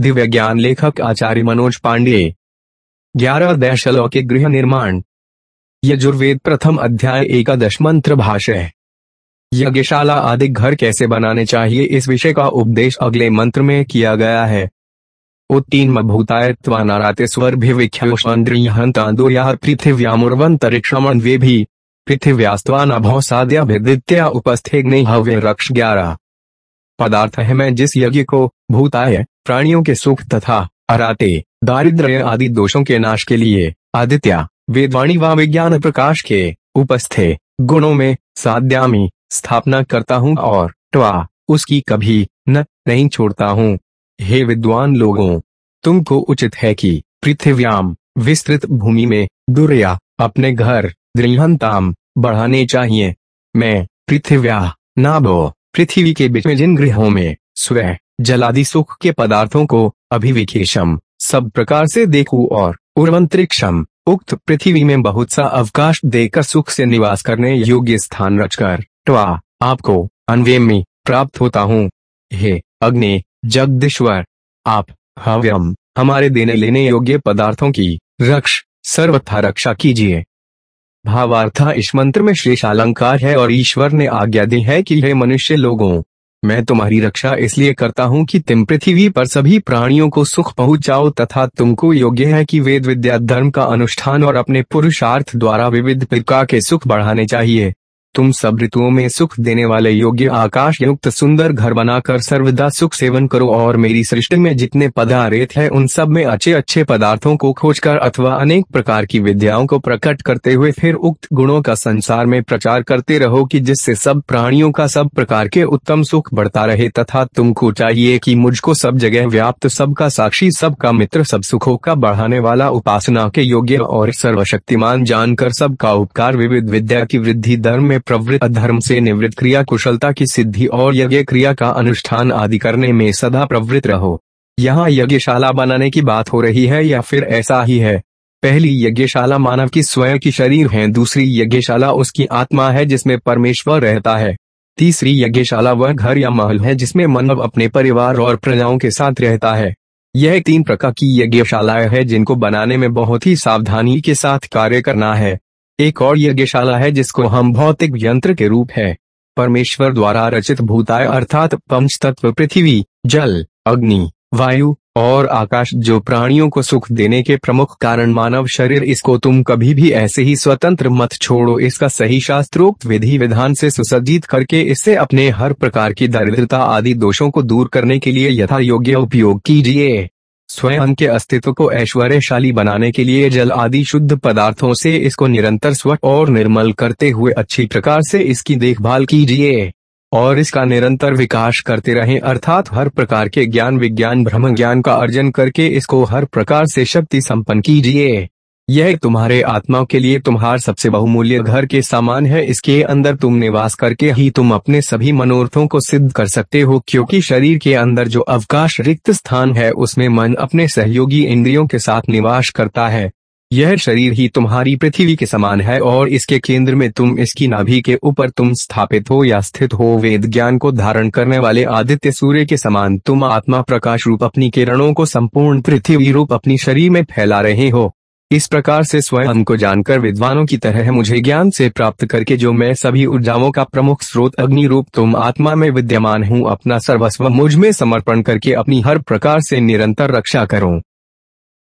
दिव्य ज्ञान लेखक आचार्य मनोज पांडे। ग्यारह दशलों के गृह निर्माण। यजुर्वेद प्रथम अध्याय एकादश मंत्र भाष्य यज्ञशाला आदि घर कैसे बनाने चाहिए इस विषय का उपदेश अगले मंत्र में किया गया है। उत्तीन भूतायत्वानाराते स्वर्भिविख्योषान्द्रियहंतान्दोर्याः पृथिव्यामुर्वन्तरिक्षमण वे भी पृथिव्यास्त्वानभौसाद्याभिदित्या उपस्थेग्नि हव्य रक्ष ग्यारह। पदार्थ है मैं जिस यज्ञ को भूताय प्राणियों के सुख तथा अराते, दारिद्र्य आदि दोषों के नाश के लिए आदित्य, वेदवाणी व विज्ञान प्रकाश के उपस्थे, गुणों में साध्यामी स्थापना करता हूँ और ट्वा उसकी कभी न नहीं छोड़ता हूँ। हे विद्वान लोगों, तुमको उचित है कि पृथ्व्याम विस्तृत भूमि में दुर्या अपने घर दृढ़ताम बढ़ाने चाहिए। मैं पृथ्व्या नाभो, पृथ्वी के बीच में जिन गृहों में स्व जलादि सुख के पदार्थों को अभिविकेशम सब प्रकार से देखू और उर्वंतरिक्षम, उक्त पृथ्वी में बहुत सा अवकाश देकर सुख से निवास करने योग्य स्थान रचकर ट्वा आपको अनवेमी प्राप्त होता हूँ। हे अग्नि, जगदीश्वर, आप हव्यम, हमारे देने लेने योग्य पदार्थों की रक्ष, सर्वथा रक्षा कीजिए। भावार्था इस मंत्र में शेष अलंकार है और ईश्वर ने आज्ञा दी है कि हे मनुष्य लोगों मैं तुम्हारी रक्षा इसलिए करता हूँ कि तुम पृथ्वी पर सभी प्राणियों को सुख पहुँचाओ तथा तुमको योग्य है कि वेद विद्या धर्म का अनुष्ठान और अपने पुरुषार्थ द्वारा विविध प्रकार के सुख बढ़ाने चाहिए। तुम सब ऋतुओं में सुख देने वाले योग्य आकाश युक्त सुंदर घर बनाकर सर्वदा सुख सेवन करो और मेरी सृष्टि में जितने पदार्थ है, उन सब में अच्छे अच्छे पदार्थों को खोजकर अथवा अनेक प्रकार की विद्याओं को प्रकट करते हुए फिर उक्त गुणों का संसार में प्रचार करते रहो कि जिससे सब प्राणियों का सब प्रकार के उत्तम सुख बढ़ता रहे तथा तुमको चाहिए कि मुझको सब जगह व्याप्त सबका साक्षी, सबका मित्र, सब सुखों का बढ़ाने वाला उपासना के योग्य और सर्वशक्तिमान जानकर सबका उपकार, विविध विद्या की वृद्धि, धर्म में प्रवृत्त धर्म से निवृत्त क्रिया कुशलता की सिद्धि और यज्ञ क्रिया का अनुष्ठान आदि करने में सदा प्रवृत्त रहो। यहाँ यज्ञशाला बनाने की बात हो रही है या फिर ऐसा ही है? पहली यज्ञशाला मानव की स्वयं की शरीर है, दूसरी यज्ञशाला उसकी आत्मा है जिसमें परमेश्वर रहता है। तीसरी यज्ञशाला वह घर या महल है जिसमें मानव अपने परिवार और प्रजाओं के साथ रहता है। यह तीन प्रकार की यज्ञशालाएँ है जिनको बनाने में बहुत ही सावधानी के साथ कार्य करना है। एक और यज्ञशाला है जिसको हम भौतिक यंत्र के रूप है। परमेश्वर द्वारा रचित भूताय अर्थात पंच तत्व पृथ्वी, जल, अग्नि, वायु और आकाश जो प्राणियों को सुख देने के प्रमुख कारण मानव शरीर, इसको तुम कभी भी ऐसे ही स्वतंत्र मत छोड़ो। इसका सही शास्त्रोक्त विधि विधान से सुसज्जित करके इससे अपने हर प्रकार की दरिद्रता आदि दोषों को दूर करने के लिए यथा योग्य उपयोग कीजिए। स्वयं के अस्तित्व को ऐश्वर्यशाली बनाने के लिए जल आदि शुद्ध पदार्थों से इसको निरंतर स्वच्छ और निर्मल करते हुए अच्छी प्रकार से इसकी देखभाल कीजिए। और इसका निरंतर विकास करते रहें, अर्थात हर प्रकार के ज्ञान विज्ञान ब्रह्म ज्ञान का अर्जन करके इसको हर प्रकार से शक्ति संपन्न कीजिए। यह तुम्हारे आत्मा के लिए तुम्हार सबसे बहुमूल्य घर के समान है। इसके अंदर तुम निवास करके ही तुम अपने सभी मनोरथों को सिद्ध कर सकते हो, क्योंकि शरीर के अंदर जो अवकाश रिक्त स्थान है, उसमें मन अपने सहयोगी इंद्रियों के साथ निवास करता है। यह शरीर ही तुम्हारी पृथ्वी के समान है, और इसके केंद्र में तुम इसकी नाभि के ऊपर तुम स्थापित हो या स्थित हो। वेद ज्ञान को धारण करने वाले आदित्य सूर्य के समान तुम आत्मा प्रकाश रूप अपनी किरणों को संपूर्ण पृथ्वी रूप अपनी शरीर में फैला रहे हो। इस प्रकार से स्वयं को जानकर विद्वानों की तरह मुझे ज्ञान से प्राप्त करके जो मैं सभी ऊर्जाओं का प्रमुख स्रोत अग्नि रूप तुम आत्मा में विद्यमान हूँ, अपना सर्वस्व मुझमें समर्पण करके अपनी हर प्रकार से निरंतर रक्षा करूँ।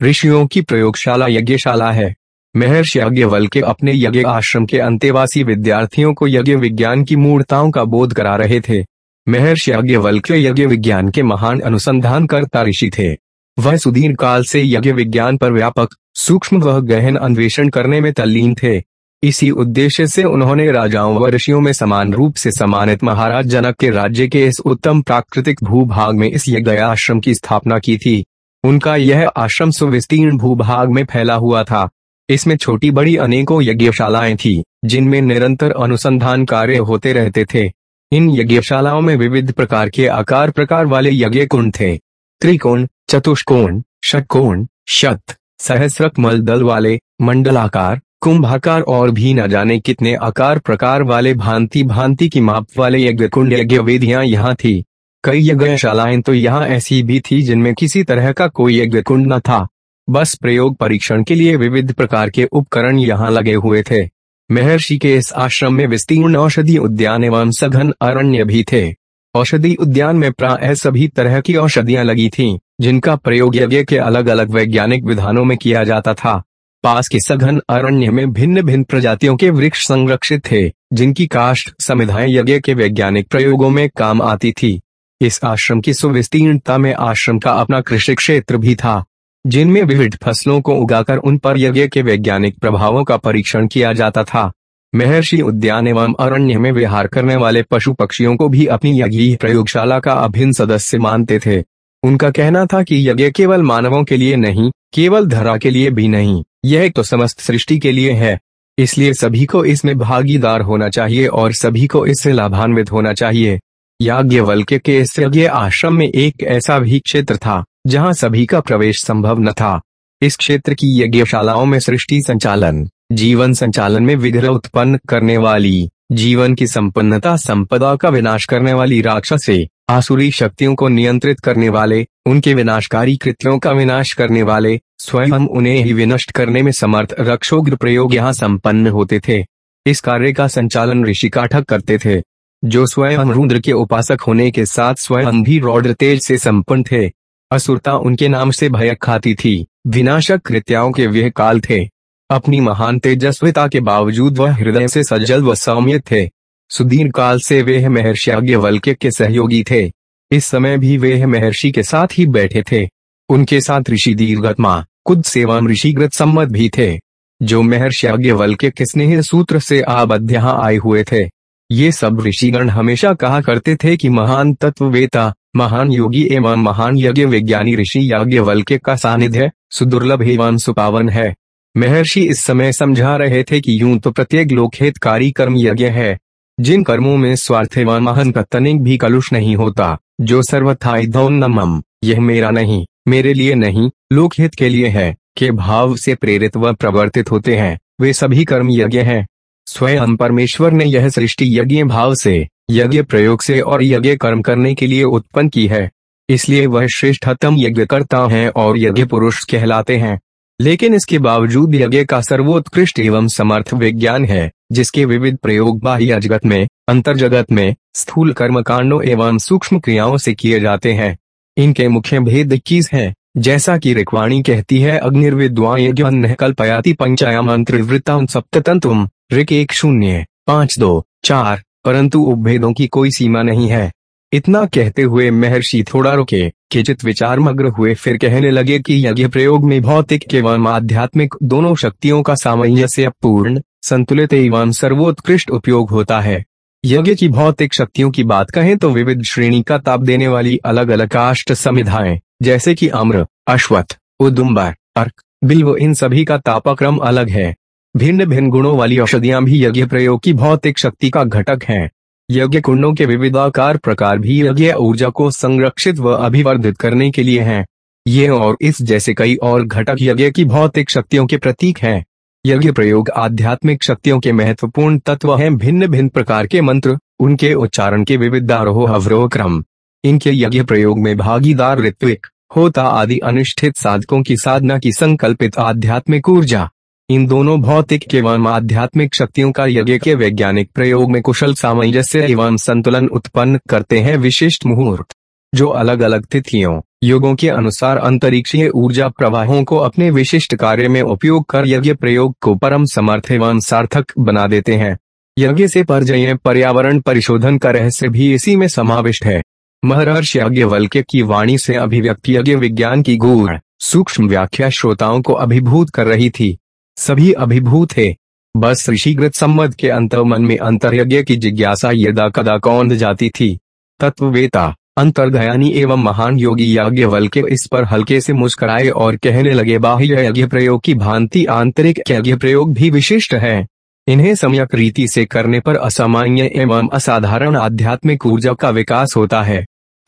ऋषियों की प्रयोगशाला यज्ञशाला है। महर्षि यज्ञवल के अपने यज्ञ आश्रम के अंतेवासी विद्यार्थियों को यज्ञ विज्ञान की मूर्ताओं का बोध करा रहे थे। महर्षि यज्ञवल के यज्ञ विज्ञान के महान अनुसंधान करता ऋषि थे। वह सुदीर्घ काल से यज्ञ विज्ञान पर व्यापक सूक्ष्म व गहन अन्वेषण करने में तल्लीन थे। इसी उद्देश्य से उन्होंने राजाओं व ऋषियों में समान रूप से सम्मानित महाराज जनक के राज्य के इस उत्तम प्राकृतिक भूभाग में इस यज्ञ आश्रम की स्थापना की थी। उनका यह आश्रम सुविस्तीर्ण भूभाग में फैला हुआ था। इसमें छोटी बड़ी अनेकों यज्ञशालाएँ थी, जिनमें निरंतर अनुसंधान कार्य होते रहते थे। इन यज्ञशालाओं में विविध प्रकार के आकार प्रकार वाले यज्ञ कुंड थे। त्रिकोण, चतुष्कोण, षटकोण, शत। सहस्रकमल दल वाले, मंडलाकार, कुंभाकार और भी न जाने कितने आकार प्रकार वाले भांति भांति की माप वाले यज्ञ कुंड यज्ञ वेदियाँ यहाँ थी। कई यज्ञशालाएँ तो यहाँ ऐसी भी थी जिनमें किसी तरह का कोई यज्ञ कुंड न था। बस प्रयोग परीक्षण के लिए विविध प्रकार के उपकरण यहाँ लगे हुए थे। महर्षि के इस आश्रम में विस्तीर्ण औषधि उद्यान एवं सघन अरण्य भी थे। औषधि उद्यान में प्राय सभी तरह की औषधियाँ लगी थीं, जिनका प्रयोग यज्ञ के अलग अलग वैज्ञानिक विधानों में किया जाता था। पास के सघन अरण्य में भिन्न भिन्न प्रजातियों के वृक्ष संरक्षित थे जिनकी काष्ठ समिधाएँ यज्ञ के वैज्ञानिक प्रयोगों में काम आती थी। इस आश्रम की सुविस्तीर्णता में आश्रम का अपना कृषि क्षेत्र भी था जिनमें विविध फ़सलों को उगाकर उन पर यज्ञ के वैज्ञानिक प्रभावों का परीक्षण किया जाता था। महर्षि उद्यान एवं अरण्य में विहार करने वाले पशु पक्षियों को भी अपनी यज्ञ प्रयोगशाला का अभिन्न सदस्य मानते थे। उनका कहना था कि यज्ञ केवल मानवों के लिए नहीं, केवल धरा के लिए भी नहीं, यह तो समस्त सृष्टि के लिए है। इसलिए सभी को इसमें भागीदार होना चाहिए और सभी को इससे लाभान्वित होना चाहिए। याज्ञवल्क्य के इस यज्ञ आश्रम में एक ऐसा भी क्षेत्र था, जहाँ सभी का प्रवेश संभव न था। इस क्षेत्र की यज्ञशालाओं में सृष्टि संचालन जीवन संचालन में विघ्न उत्पन्न करने वाली, जीवन की संपन्नता, संपदा का विनाश करने वाली राक्षसे, आसुरी शक्तियों को नियंत्रित करने वाले, उनके विनाशकारी कृत्यों का विनाश करने वाले, स्वयं उन्हें ही विनष्ट करने में समर्थ रक्षोग्र प्रयोग यहाँ संपन्न होते थे। इस कार्य का संचालन ऋषि काठक करते थे, जो स्वयं रुद्र के उपासक होने के साथ स्वयं भी रौद्र तेज से संपन्न थे। असुरता उनके नाम से भय खाती थी, विनाशक कृत्याओं के वह काल थे। अपनी महान तेजस्विता के बावजूद वह हृदय से सज्जल व सौम्य थे। सुदीर्घ काल से वे महर्षि वल्क्य के सहयोगी थे। इस समय भी वे महर्षि के साथ ही बैठे थे। उनके साथ ऋषि दीर्घत्मा, कुद सेवम ऋषिग्रत सम्मत भी थे। जो महर्षि वल्क्य के स्नेह सूत्र से आबद्ध यहाँ आए हुए थे। ये सब ऋषिगण हमेशा कहा करते थे कि महान तत्ववेता, महान योगी एवं महान यज्ञ विज्ञानी ऋषि याज्ञवल्क्य का सानिध्य, सुदुर्लभ एवं सुपावन है। महर्षि इस समय समझा रहे थे कि यूँ तो प्रत्येक लोकहितकारी कर्म यज्ञ है, जिन कर्मों में स्वार्थ एवं महान का तनिक भी कलुष नहीं होता, जो सर्वथा नमम यह मेरा नहीं, मेरे लिए नहीं, लोकहित के लिए है, के भाव से प्रेरित व प्रवर्तित होते हैं, वे सभी कर्म यज्ञ हैं। स्वयं परमेश्वर ने यह सृष्टि यज्ञ भाव से, यज्ञ प्रयोग से और यज्ञ कर्म करने के लिए उत्पन्न की है, इसलिए वह श्रेष्ठतम यज्ञ करता है और यज्ञ पुरुष कहलाते हैं। लेकिन इसके बावजूद यज्ञ का सर्वोत्कृष्ट एवं समर्थ विज्ञान है, जिसके विविध प्रयोग बाह्य जगत में अंतर जगत में, स्थूल कर्म कांडों एवं सूक्ष्म क्रियाओं से किए जाते हैं। इनके मुख्य भेद इक्कीस है, जैसा कि रिकवाणी कहती है अग्निर्विद्वान कल्पयाति पंचाया मंत्र वृत्ता सप्ततंतुम ऋक एक शून्य, पाँच दो, चार, परंतु उपभेदों की कोई सीमा नहीं है। इतना कहते हुए महर्षि थोड़ा रुके, किचित विचार मग्र हुए, फिर कहने लगे कि यज्ञ प्रयोग में भौतिक एवं आध्यात्मिक दोनों शक्तियों का सामंजस्य पूर्ण संतुलित एवं सर्वोत्कृष्ट उपयोग होता है। यज्ञ की भौतिक शक्तियों की बात कहें तो विविध श्रेणी का ताप देने वाली अलग अलग काष्ट समिधाएँ जैसे कि अम्र, अश्वत्थ, उदुम्बर, अर्क, बिल्व, इन सभी का तापक्रम अलग है। भिन्न भिन्न गुणों वाली औषधियाँ भी यज्ञ प्रयोग की भौतिक शक्ति का घटक हैं। यज्ञ कुंडों के विविधाकार प्रकार भी यज्ञ ऊर्जा को संरक्षित व अभिवर्धित करने के लिए हैं। ये और इस जैसे कई और घटक यज्ञ की भौतिक शक्तियों के प्रतीक हैं। यज्ञ प्रयोग आध्यात्मिक शक्तियों के महत्वपूर्ण तत्व हैं। भिन्न भिन्न प्रकार के मंत्र, उनके उच्चारण के विविध आरोह अवरोह क्रम, इनके यज्ञ प्रयोग में भागीदार ऋत्विक, होता आदि अनुष्ठित साधकों की साधना की संकल्पित आध्यात्मिक ऊर्जा। इन दोनों भौतिक एवं आध्यात्मिक शक्तियों का यज्ञ के वैज्ञानिक प्रयोग में कुशल सामंजस्य एवं संतुलन उत्पन्न करते हैं। विशिष्ट मुहूर्त, जो अलग अलग तिथियों, युगों के अनुसार अंतरिक्षीय ऊर्जा प्रवाहों को अपने विशिष्ट कार्य में उपयोग कर यज्ञ प्रयोग को परम समर्थ एवं सार्थक बना देते हैं। यज्ञ से परजय पर्यावरण परिशोधन का रहस्य भी इसी में समाविष्ट है। महर्षि यज्ञवल्क्य की वाणी से अभिव्यक्ति यज्ञ विज्ञान की गूढ़, सूक्ष्म व्याख्या श्रोताओं को अभिभूत कर रही थी। सभी अभिभूत है। बस ऋषिग्रत सम्मत के अंतर मन में अंतर्यज्ञ की जिज्ञासा यदा कदा कौंध जाती थी। तत्ववेता अंतर्दयानी एवं महान योगी याज्ञवल के इस पर हल्के से मुस्कुराए और कहने लगे, बाह्य यज्ञ प्रयोग की भांति आंतरिक यज्ञ प्रयोग भी विशिष्ट है। इन्हें सम्यक रीति से करने पर असामान्य एवं असाधारण आध्यात्मिक ऊर्जा का विकास होता है।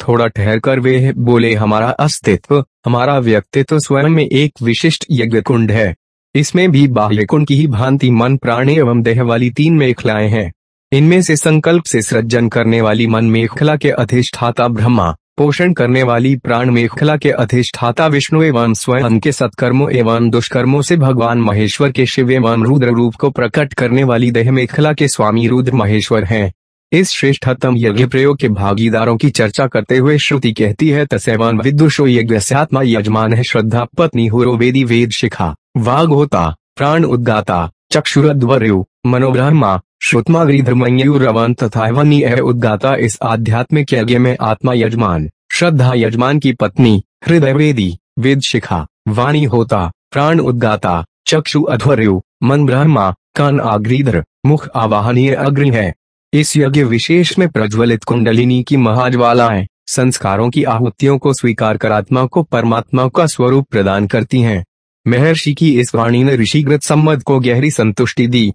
थोड़ा ठहर कर वे बोले, हमारा अस्तित्व, हमारा व्यक्तित्व स्वयं में एक विशिष्ट यज्ञ कुंड है। इसमें भी बाह्य कुंड की ही भांति मन, प्राण एवं देह वाली तीन मेखलाएँ हैं इनमें से संकल्प से सृजन करने वाली मन मेखला के अधिष्ठाता ब्रह्मा, पोषण करने वाली प्राण मेखला के अधिष्ठाता विष्णु एवं स्वयं के सत्कर्मों एवं दुष्कर्मों से भगवान महेश्वर के शिव एवं रुद्र रूप को प्रकट करने वाली देह मेखला के स्वामी रुद्र महेश्वर हैं। इस श्रेष्ठतम यज्ञ प्रयोग के भागीदारों की चर्चा करते हुए श्रुति कहती है तसेवन विदुषो यज्ञ यजमान है श्रद्धा, पत्नी हुरो वेदी वेद शिखा वाघ होता प्राण उद्गाता चक्षुरद्वर्यु मनोब्रह्मा श्रुतमाग्रीधर्मयुरवन तथा वनी उद्गाता। इस आध्यात्मिक यज्ञ में आत्मा यजमान, श्रद्धा यजमान की पत्नी, हृदय वेदी, वेद शिखा, वाणी होता, प्राण उद्गाता चक्षु अध्वर्यु मन ब्रह्मा, कान आग्रीधर मुख आवाहनीय अग्नि है। इस यज्ञ विशेष में प्रज्वलित कुंडलिनी की महाज्वालाएँ, संस्कारों की आहुतियों को स्वीकार कर आत्मा को परमात्मा का स्वरूप प्रदान करती हैं। महर्षि की इस वाणी ने ऋषिग्रत सम्मत को गहरी संतुष्टि दी।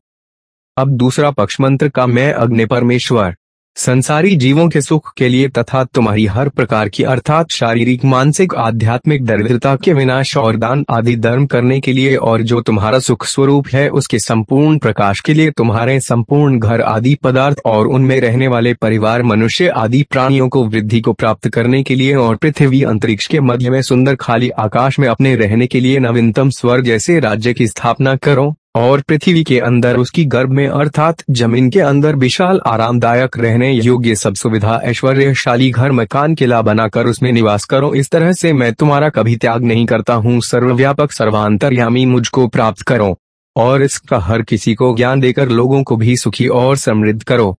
अब दूसरा पक्ष मंत्र का मैं अग्नि परमेश्वर संसारी जीवों के सुख के लिए तथा तुम्हारी हर प्रकार की, अर्थात शारीरिक, मानसिक, आध्यात्मिक दरिद्रता के विनाश और दान आदि धर्म करने के लिए और जो तुम्हारा सुख स्वरूप है, उसके संपूर्ण प्रकाश के लिए तुम्हारे संपूर्ण घर आदि पदार्थ और उनमें रहने वाले परिवार, मनुष्य आदि प्राणियों को वृद्धि को प्राप्त करने के लिए और पृथ्वी अंतरिक्ष के मध्य में सुंदर खाली आकाश में अपने रहने के लिए नवीनतम स्वर्ग जैसे राज्य की स्थापना करो। और पृथ्वी के अंदर उसकी गर्भ में, अर्थात ज़मीन के अंदर विशाल, आरामदायक रहने योग्य सब सुविधा, ऐश्वर्यशाली घर मकान किला बनाकर उसमें निवास करो। इस तरह से मैं तुम्हारा कभी त्याग नहीं करता हूँ। सर्वव्यापक, सर्वांतरयामी मुझको प्राप्त करो और इसका हर किसी को ज्ञान देकर लोगों को भी सुखी और समृद्ध करो।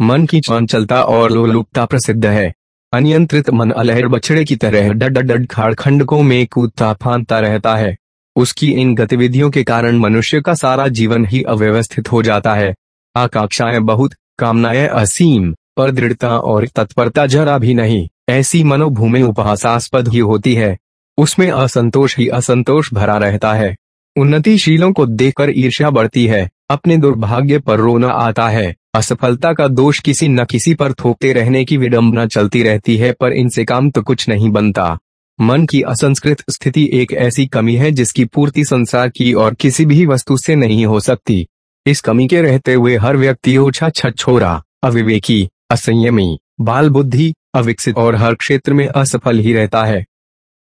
मन की चंचलता और लोलुपता प्रसिद्ध है। अनियंत्रित मन अलहर बछड़े की तरह डड डड खाड़ खंडकों में कूदता फानता रहता है। उसकी इन गतिविधियों के कारण मनुष्य का सारा जीवन ही अव्यवस्थित हो जाता है। आकांक्षाएँ बहुत, कामनाएँ असीम, पर दृढ़ता और तत्परता जरा भी नहीं। ऐसी मनोभूमि उपहासास्पद ही होती है। उसमें असंतोष ही असंतोष भरा रहता है। उन्नतिशीलों को देखकर ईर्ष्या बढ़ती है। अपने दुर्भाग्य पर रोना आता है। असफलता का दोष किसी न किसी पर थोपते रहने की विडंबना चलती रहती है, पर इनसे काम तो कुछ नहीं बनता। मन की असंस्कृत स्थिति एक ऐसी कमी है जिसकी पूर्ति संसार की और किसी भी वस्तु से नहीं हो सकती। इस कमी के रहते हुए हर व्यक्ति ओछा छछोरा अविवेकी, असंयमी बाल बुद्धि अविकसित और हर क्षेत्र में असफल ही रहता है।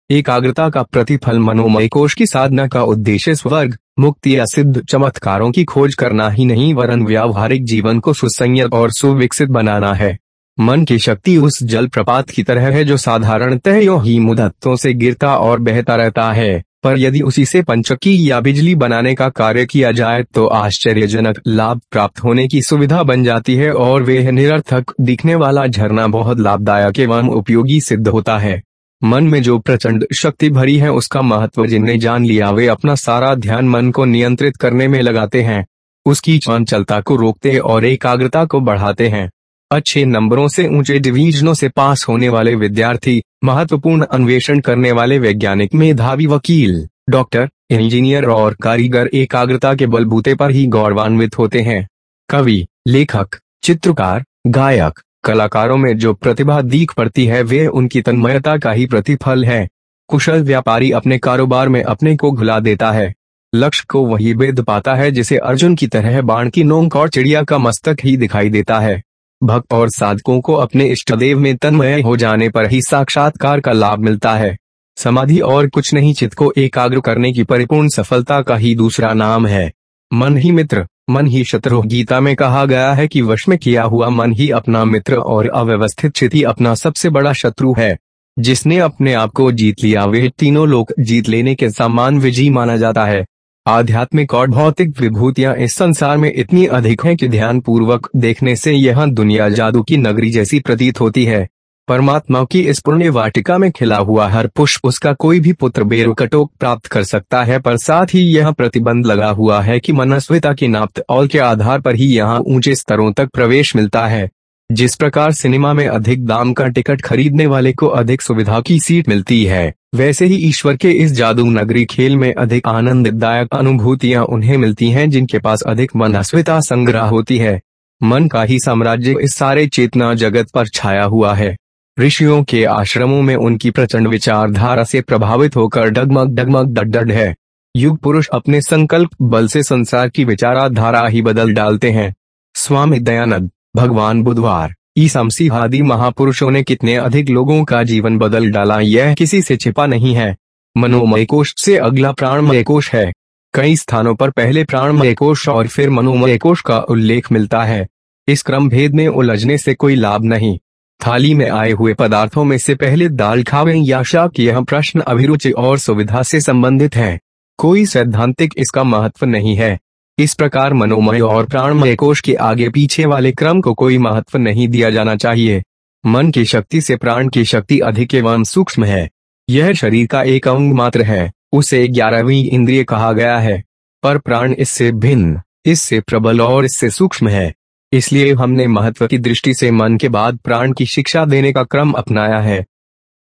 एकाग्रता का प्रतिफल मनोमय कोष की साधना का उद्देश्य स्वर्ग, मुक्ति या सिद्ध चमत्कारों की खोज करना ही नहीं, वरन व्यावहारिक जीवन को सुसंयत और सुविकसित बनाना है। मन की शक्ति उस जल प्रपात की तरह है जो साधारणतः यो ही मुदत्तों से गिरता और बहता रहता है। पर यदि उसी से पंचकी या बिजली बनाने का कार्य किया जाए तो आश्चर्यजनक लाभ प्राप्त होने की सुविधा बन जाती है और वे निरर्थक दिखने वाला झरना बहुत लाभदायक एवं उपयोगी सिद्ध होता है। मन में जो प्रचंड शक्ति भरी है, उसका महत्व जिनने जान लिया, वे अपना सारा ध्यान मन को नियंत्रित करने में लगाते हैं। उसकी चंचलता को रोकते और एकाग्रता को बढ़ाते हैं। अच्छे नंबरों से ऊँचे डिवीजनों से पास होने वाले विद्यार्थी, महत्वपूर्ण अन्वेषण करने वाले वैज्ञानिक मेधावी वकील, डॉक्टर, इंजीनियर और कारीगर एकाग्रता के बलबूते पर ही गौरवान्वित होते हैं। कवि, लेखक, चित्रकार, गायक, कलाकारों में जो प्रतिभा दीख पड़ती है वे उनकी तन्मयता का ही प्रतिफल है। कुशल व्यापारी अपने कारोबार में अपने को घुला देता है। लक्ष्य को वही वेद पाता है जिसे अर्जुन की तरह बाण की नोंक और चिड़िया का मस्तक ही दिखाई देता है। भक्त और साधकों को अपने इष्टदेव में तन्मय हो जाने पर ही साक्षात्कार का लाभ मिलता है। समाधि और कुछ नहीं चित्त को एकाग्र करने की परिपूर्ण सफलता का ही दूसरा नाम है। मन ही मित्र, मन ही शत्रु। गीता में कहा गया है कि वश में किया हुआ मन ही अपना मित्र और अव्यवस्थित चित अपना सबसे बड़ा शत्रु है। जिसने अपने आप को जीत लिया, वे तीनों लोग जीत लेने के समान विजयी माना जाता है। आध्यात्मिक और भौतिक विभूतियाँ इस संसार में इतनी अधिक हैं कि ध्यान पूर्वक देखने से यह दुनिया जादू की नगरी जैसी प्रतीत होती है। परमात्मा की इस पुण्य वाटिका में खिला हुआ हर पुष्प उसका कोई भी पुत्र बेरुकटोक प्राप्त कर सकता है, पर साथ ही यह प्रतिबंध लगा हुआ है कि मनस्विता की नाप्त और के आधार पर ही यहाँ ऊँचे स्तरों तक प्रवेश मिलता है। जिस प्रकार सिनेमा में अधिक दाम का टिकट खरीदने वाले को अधिक सुविधा की सीट मिलती है। वैसे ही ईश्वर के इस जादू नगरी खेल में अधिक आनंददायक अनुभूतियाँ उन्हें मिलती हैं, जिनके पास अधिक मनस्विता संग्रह होती है। मन का ही साम्राज्य इस सारे चेतना जगत पर छाया हुआ है। ऋषियों के आश्रमों में उनकी प्रचंड विचारधारा से प्रभावित होकर डगमग डगमग, डड है। युग पुरुष अपने संकल्प बल से संसार की विचारधारा ही बदल डालते हैं। स्वामी दयानंद, भगवान बुधवार। ईसा मसीह आदि महापुरुषों ने कितने अधिक लोगों का जीवन बदल डाला, यह किसी से छिपा नहीं है। मनोमय कोश से अगला प्राणमय कोश है। कई स्थानों पर पहले प्राणमय कोश और फिर मनोमय कोश का उल्लेख मिलता है। इस क्रम भेद में उलझने से कोई लाभ नहीं। थाली में आए हुए पदार्थों में से पहले दाल खावें या शाक, यह प्रश्न अभिरुचि और सुविधा से संबंधित है। कोई सैद्धांतिक इसका महत्व नहीं है। इस प्रकार मनोमय और प्राणमय कोश के आगे पीछे वाले क्रम को कोई महत्व नहीं दिया जाना चाहिए। मन की शक्ति से प्राण की शक्ति अधिक एवं सूक्ष्म है। यह शरीर का एक अंग मात्र है, उसे ग्यारहवीं इंद्रिय कहा गया है। पर प्राण इससे भिन्न, इससे प्रबल और इससे सूक्ष्म है। इसलिए हमने महत्व की दृष्टि से मन के बाद प्राण की शिक्षा देने का क्रम अपनाया है।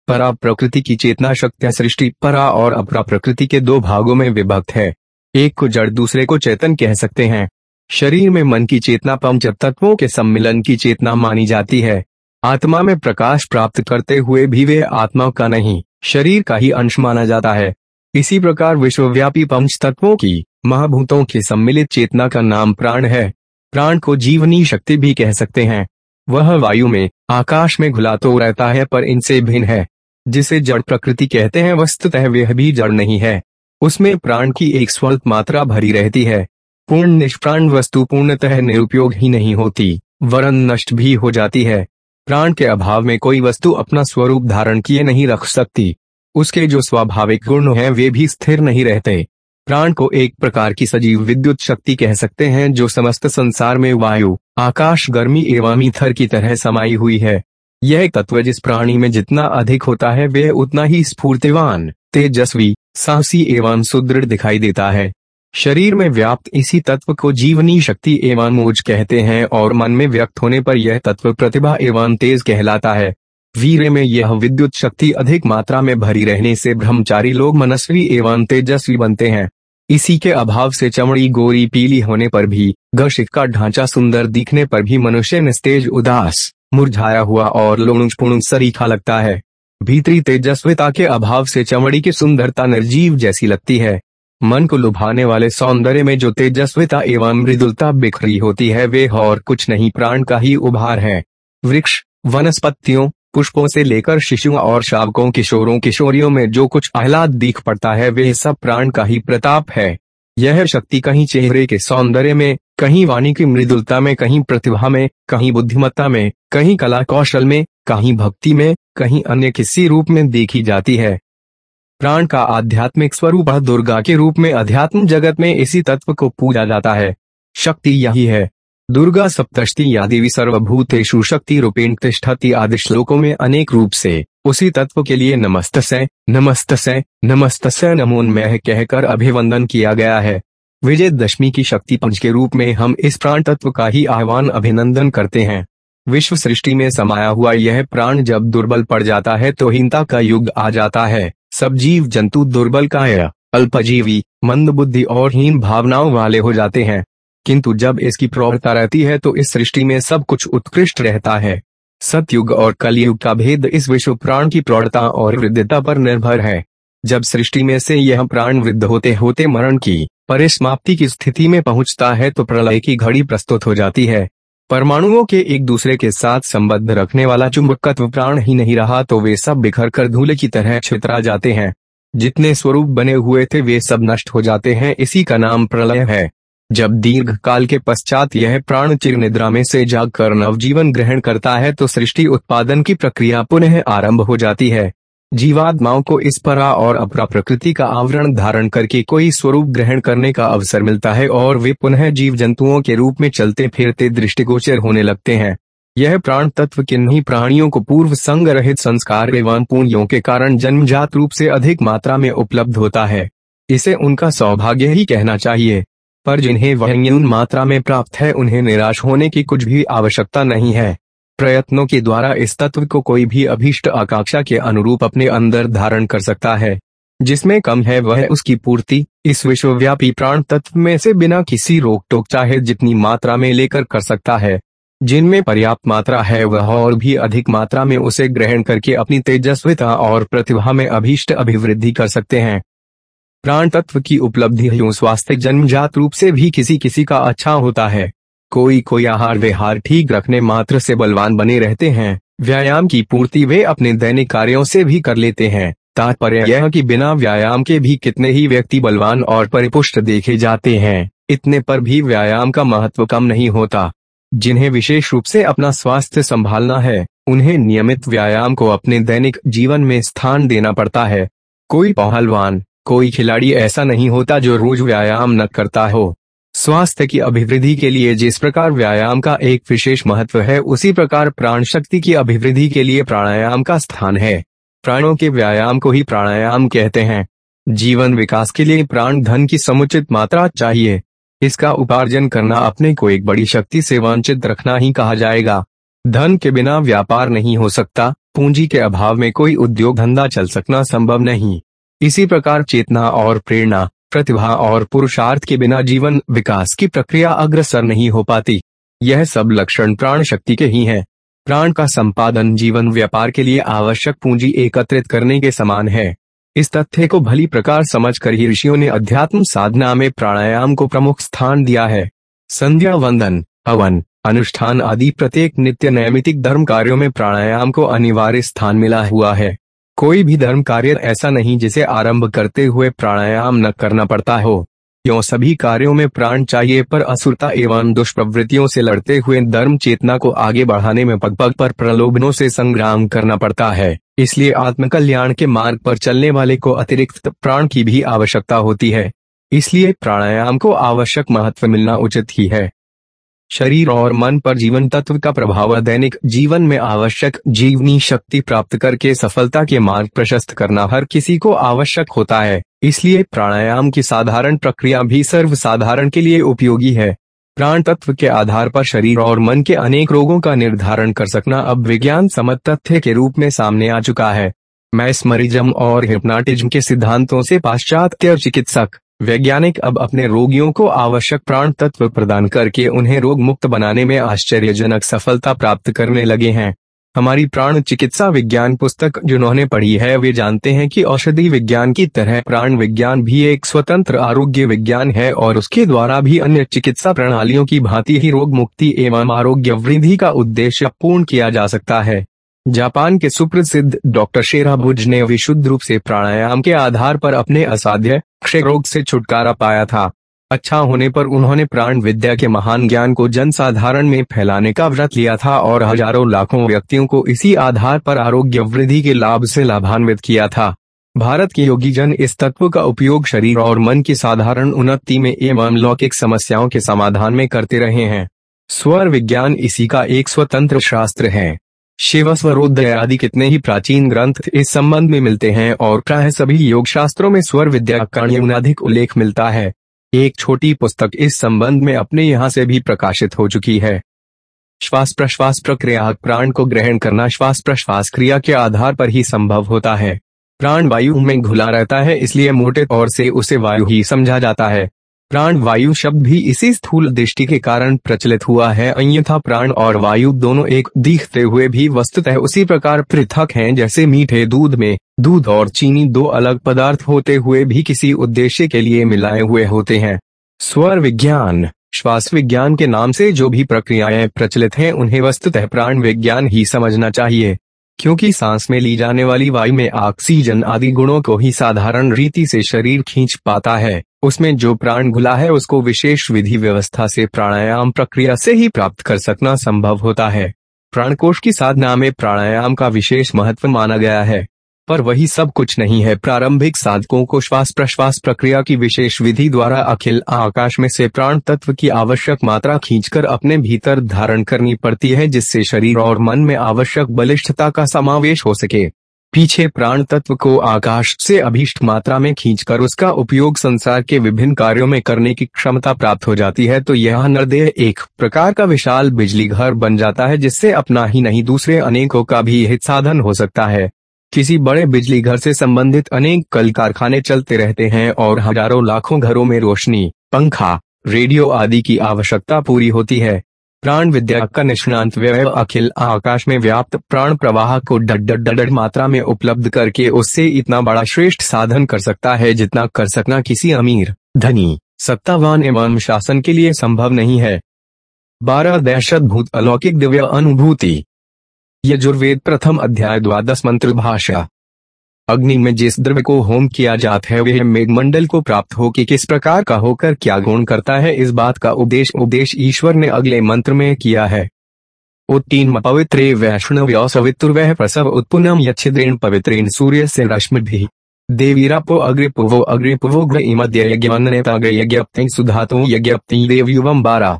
परा प्रकृति की चेतना शक्ति सृष्टि, परा और अपरा प्रकृति के दो भागों में विभक्त है। एक को जड़, दूसरे को चेतन कह सकते हैं। शरीर में मन की चेतना पंच तत्वों के सम्मिलन की चेतना मानी जाती है। आत्मा में प्रकाश प्राप्त करते हुए भी वे आत्मा का नहीं, शरीर का ही अंश माना जाता है। इसी प्रकार विश्वव्यापी पंच तत्वों की, महाभूतों के सम्मिलित चेतना का नाम प्राण है। प्राण को जीवनी शक्ति भी कह सकते हैं। वह वायु में, आकाश में घुला तो रहता है पर इनसे भिन्न है। जिसे जड़ प्रकृति कहते हैं, वस्तुतः वह भी जड़ नहीं है। उसमें प्राण की एक स्वल्प मात्रा भरी रहती है। पूर्ण निष्प्राण वस्तु पूर्णतः निरुपयोग ही नहीं होती, वरन नष्ट भी हो जाती है। प्राण के अभाव में कोई वस्तु अपना स्वरूप धारण किए नहीं रख सकती। उसके जो स्वाभाविक गुण हैं वे भी स्थिर नहीं रहते। प्राण को एक प्रकार की सजीव विद्युत शक्ति कह सकते हैं जो समस्त संसार में वायु, आकाश, गर्मी एवं ईथर की तरह समाई हुई है। यह तत्व जिस प्राणी में जितना अधिक होता है वह उतना ही स्फूर्तिवान, तेजस्वी साहसी एवं सुदृढ़ दिखाई देता है। शरीर में व्याप्त इसी तत्व को जीवनी शक्ति एवं मोज कहते हैं और मन में व्यक्त होने पर यह तत्व प्रतिभा एवं तेज कहलाता है। वीर में यह विद्युत शक्ति अधिक मात्रा में भरी रहने से ब्रह्मचारी लोग मनस्वी एवं तेजस्वी बनते हैं। इसी के अभाव से चमड़ी गोरी पीली होने पर भी गशिक का ढांचा सुंदर दिखने पर भी मनुष्य निस्तेज उदास, मुरझाया हुआ और लुणुच सरीखा लगता है। भीतरी तेजस्विता के अभाव से चमड़ी की सुंदरता निर्जीव जैसी लगती है। मन को लुभाने वाले सौंदर्य में जो तेजस्विता एवं मृदुलता बिखरी होती है, वे और कुछ नहीं, प्राण का ही उभार है। वृक्ष, वनस्पतियों, पुष्पों से लेकर शिशुओं और शावकों, किशोरों, किशोरियों में जो कुछ आह्लाद दिख पड़ता है, वे सब प्राण का ही प्रताप है। यह शक्ति कहीं चेहरे के सौंदर्य में, कहीं वाणी की मृदुलता में, कहीं प्रतिभा में, कहीं बुद्धिमत्ता में, कहीं कला कौशल में, कहीं भक्ति में कहीं अन्य किसी रूप में देखी जाती है। प्राण का आध्यात्मिक स्वरूप दुर्गा के रूप में अध्यात्म जगत में इसी तत्व को पूजा जाता है। शक्ति यही है। दुर्गा सप्तष्टि या देवी सर्वभूतेषु शक्ति रूपेण तिष्ठति आदि श्लोकों में अनेक रूप से उसी तत्व के लिए नमस्त नमस्त नमस्त नमोन्मय कहकर अभिवंदन किया गया है। विजयदशमी की शक्ति पंच के रूप में हम इस प्राण तत्व का ही आह्वान अभिनंदन करते हैं। विश्व सृष्टि में समाया हुआ यह प्राण जब दुर्बल पड़ जाता है तो हीनता का युग आ जाता है। सब जीव, जंतु दुर्बल काय अल्पजीवी, मंद बुद्धि और हीन भावनाओं वाले हो जाते हैं। किंतु जब इसकी प्रौढ़ता रहती है तो इस सृष्टि में सब कुछ उत्कृष्ट रहता है। सतयुग और कलयुग का भेद इस विश्व प्राण की प्रौढ़ता और वृद्धता पर निर्भर है। जब सृष्टि में से यह प्राण वृद्ध होते होते मरण की परिसमाप्ति की स्थिति में पहुँचता है तो प्रलय की घड़ी प्रस्तुत हो जाती है। परमाणुओं के एक दूसरे के साथ संबद्ध रखने वाला चुंबकत्व प्राण ही नहीं रहा तो वे सब बिखर कर धूल की तरह छितरा जाते हैं। जितने स्वरूप बने हुए थे वे सब नष्ट हो जाते हैं। इसी का नाम प्रलय है। जब दीर्घ काल के पश्चात यह प्राण चिर निद्रा में से जागकर नवजीवन ग्रहण करता है तो सृष्टि उत्पादन की प्रक्रिया पुनः आरंभ हो जाती है। जीवात्माओं को इस परा और अपरा प्रकृति का आवरण धारण करके कोई स्वरूप ग्रहण करने का अवसर मिलता है और वे पुनः जीव जंतुओं के रूप में चलते फिरते दृष्टिगोचर होने लगते हैं। यह प्राण तत्व किन्हीं प्राणियों को पूर्व संग रहित संस्कार एवं पुण्यों के कारण जन्मजात रूप से अधिक मात्रा में उपलब्ध होता है। इसे उनका सौभाग्य ही कहना चाहिए। पर जिन्हें वह मात्रा में प्राप्त है, उन्हें निराश होने की कुछ भी आवश्यकता नहीं है। प्रयत्नों के द्वारा इस तत्व को कोई भी अभीष्ट आकांक्षा के अनुरूप अपने अंदर धारण कर सकता है। जिसमें कम है वह उसकी पूर्ति, इस विश्वव्यापी प्राण तत्व में से बिना किसी रोक टोक चाहे जितनी मात्रा में लेकर कर सकता है। जिनमें पर्याप्त मात्रा है वह और भी अधिक मात्रा में उसे ग्रहण करके अपनी तेजस्विता और प्रतिभा में अभीष्ट अभिवृद्धि कर सकते हैं। प्राण तत्व की उपलब्धि स्वास्थ्य जन्मजात रूप से भी किसी किसी का अच्छा होता है। कोई कोई आहार विहार ठीक रखने मात्र से बलवान बने रहते हैं। व्यायाम की पूर्ति वे अपने दैनिक कार्यों से भी कर लेते हैं। तात्पर्य यह कि बिना व्यायाम के भी कितने ही व्यक्ति बलवान और परिपुष्ट देखे जाते हैं। इतने पर भी व्यायाम का महत्व कम नहीं होता। जिन्हें विशेष रूप से अपना स्वास्थ्य संभालना है, उन्हें नियमित व्यायाम को अपने दैनिक जीवन में स्थान देना पड़ता है। कोई पहलवान, कोई खिलाड़ी ऐसा नहीं होता जो रोज व्यायाम न करता हो। स्वास्थ्य की अभिवृद्धि के लिए जिस प्रकार व्यायाम का एक विशेष महत्व है, उसी प्रकार प्राण शक्ति की अभिवृद्धि के लिए प्राणायाम का स्थान है। प्राणों के व्यायाम को ही प्राणायाम कहते हैं। जीवन विकास के लिए प्राण धन की समुचित मात्रा चाहिए। इसका उपार्जन करना अपने को एक बड़ी शक्ति से वंचित रखना ही कहा जाएगा। धन के बिना व्यापार नहीं हो सकता, पूंजी के अभाव में कोई उद्योग धंधा चल सकना संभव नहीं। इसी प्रकार चेतना और प्रेरणा। प्रतिभा और पुरुषार्थ के बिना जीवन विकास की प्रक्रिया अग्रसर नहीं हो पाती। यह सब लक्षण प्राण शक्ति के ही हैं। प्राण का संपादन जीवन व्यापार के लिए आवश्यक पूंजी एकत्रित करने के समान है। इस तथ्य को भली प्रकार समझकर ही ऋषियों ने अध्यात्म साधना में प्राणायाम को प्रमुख स्थान दिया है। संध्या वंदन, हवन, अनुष्ठान आदि प्रत्येक नित्य नैमितिक धर्म कार्यों में प्राणायाम को अनिवार्य स्थान मिला हुआ है। कोई भी धर्म कार्य ऐसा नहीं जिसे आरंभ करते हुए प्राणायाम न करना पड़ता हो। क्यों सभी कार्यों में प्राण चाहिए पर असुरता एवं दुष्प्रवृत्तियों से लड़ते हुए धर्म चेतना को आगे बढ़ाने में पग पग पर प्रलोभनों से संग्राम करना पड़ता है। इसलिए आत्मकल्याण के मार्ग पर चलने वाले को अतिरिक्त प्राण की भी आवश्यकता होती है। इसलिए प्राणायाम को आवश्यक महत्व मिलना उचित ही है। शरीर और मन पर जीवन तत्व का प्रभाव दैनिक जीवन में आवश्यक जीवनी शक्ति प्राप्त करके सफलता के मार्ग प्रशस्त करना हर किसी को आवश्यक होता है। इसलिए प्राणायाम की साधारण प्रक्रिया भी सर्व साधारण के लिए उपयोगी है। प्राण तत्व के आधार पर शरीर और मन के अनेक रोगों का निर्धारण कर सकना अब विज्ञान समत तथ्य के रूप में सामने आ चुका है। मैस्मरिज्म और हिप्नाटिज्म के सिद्धांतों से पाश्चात्य चिकित्सक वैज्ञानिक अब अपने रोगियों को आवश्यक प्राण तत्व प्रदान करके उन्हें रोग मुक्त बनाने में आश्चर्यजनक सफलता प्राप्त करने लगे हैं। हमारी प्राण चिकित्सा विज्ञान पुस्तक जिन्होंने पढ़ी है, वे जानते हैं कि औषधि विज्ञान की तरह प्राण विज्ञान भी एक स्वतंत्र आरोग्य विज्ञान है और उसके द्वारा भी अन्य चिकित्सा प्रणालियों की भांति ही रोग मुक्ति एवं आरोग्य वृद्धि का उद्देश्य पूर्ण किया जा सकता है। जापान के सुप्रसिद्ध डॉक्टर शेरा भुज ने विशुद्ध रूप से प्राणायाम के आधार पर अपने असाध्य क्षय रोग से छुटकारा पाया था। अच्छा होने पर उन्होंने प्राण विद्या के महान ज्ञान को जनसाधारण में फैलाने का व्रत लिया था और हज़ारों लाखों व्यक्तियों को इसी आधार पर आरोग्य वृद्धि के लाभ से लाभान्वित किया था। भारत के योगी जन इस तत्व का उपयोग शरीर और मन की साधारण उन्नति में एवं लौकिक समस्याओं के समाधान में करते रहे हैं। स्वर विज्ञान इसी का एक स्वतंत्र शास्त्र है। शिव स्वरोदय आदि कितने ही प्राचीन ग्रंथ इस संबंध में मिलते हैं और प्राय सभी योग शास्त्रों में स्वर विद्या का उल्लेख मिलता है। एक छोटी पुस्तक इस संबंध में अपने यहाँ से भी प्रकाशित हो चुकी है। श्वास प्रश्वास प्रक्रिया प्राण को ग्रहण करना श्वास प्रश्वास क्रिया के आधार पर ही संभव होता है। प्राण वायु में घुला रहता है इसलिए मोटे तौर से उसे वायु ही समझा जाता है। प्राण वायु शब्द भी इसी स्थूल दृष्टि के कारण प्रचलित हुआ है। अन्यथा प्राण और वायु दोनों एक दिखते हुए भी वस्तुतः उसी प्रकार पृथक हैं जैसे मीठे दूध में। दूध और चीनी दो अलग पदार्थ होते हुए भी किसी उद्देश्य के लिए मिलाए हुए होते हैं। स्वर विज्ञान। श्वास विज्ञान के नाम से जो भी प्रक्रियाएँ प्रचलित हैं, उन्हें वस्तुतः प्राण विज्ञान ही समझना चाहिए। क्योंकि सांस में ली जाने वाली वायु में ऑक्सीजन आदि गुणों को ही साधारण रीति से शरीर खींच पाता है। उसमें जो प्राण घुला है उसको विशेष विधि व्यवस्था से प्राणायाम प्रक्रिया से ही प्राप्त कर सकना संभव होता है। प्राणकोश की साधना में प्राणायाम का विशेष महत्व माना गया है। पर वही सब कुछ नहीं है। प्रारंभिक साधकों को श्वास प्रश्वास प्रक्रिया की विशेष विधि द्वारा अखिल आकाश में से प्राण तत्व की आवश्यक मात्रा खींचकर अपने भीतर धारण करनी पड़ती है, जिससे शरीर और मन में आवश्यक बलिष्ठता का समावेश हो सके। पीछे प्राण तत्व को आकाश से अभीष्ट मात्रा में खींचकर उसका उपयोग संसार के विभिन्न कार्यों में करने की क्षमता प्राप्त हो जाती है तो यह नरदेह एक प्रकार का विशाल बिजली घर बन जाता है, जिससे अपना ही नहीं दूसरे अनेकों का भी हित साधन हो सकता है। किसी बड़े बिजली घर से संबंधित अनेक कल कारखाने चलते रहते हैं और हज़ारों लाखों घरों में रोशनी, पंखा, रेडियो आदि की आवश्यकता पूरी होती है। प्राण विद्या का निष्णांत व्यय अखिल आकाश में व्याप्त प्राण प्रवाह को डड मात्रा में उपलब्ध करके उससे इतना बड़ा श्रेष्ठ साधन कर सकता है जितना कर सकना किसी अमीर, धनी, सत्तावान एवं शासन के लिए संभव नहीं है। बारह दहशत भूत अलौकिक दिव्य अनुभूति। यजुर्वेद प्रथम अध्याय द्वादश मंत्र भाषा अग्नि में जिस द्रव्य को होम किया जाता है, वह मेघमंडल को प्राप्त हो कि किस प्रकार का होकर क्या गुण करता है, इस बात का उपदेश उपदेश ईश्वर ने अगले मंत्र में किया है। उत्तीन पवित्र वैष्णव सवित्र वह प्रसव उत्पुनम यक्षिद्रेण पवित्रेण सूर्य से रश्मि भी। देवीरापो अग्रिपुवो अग्रिपुवो ग्रमध्य यज्ञ सुधातो यज्ञप्ति देवयुवम बारा।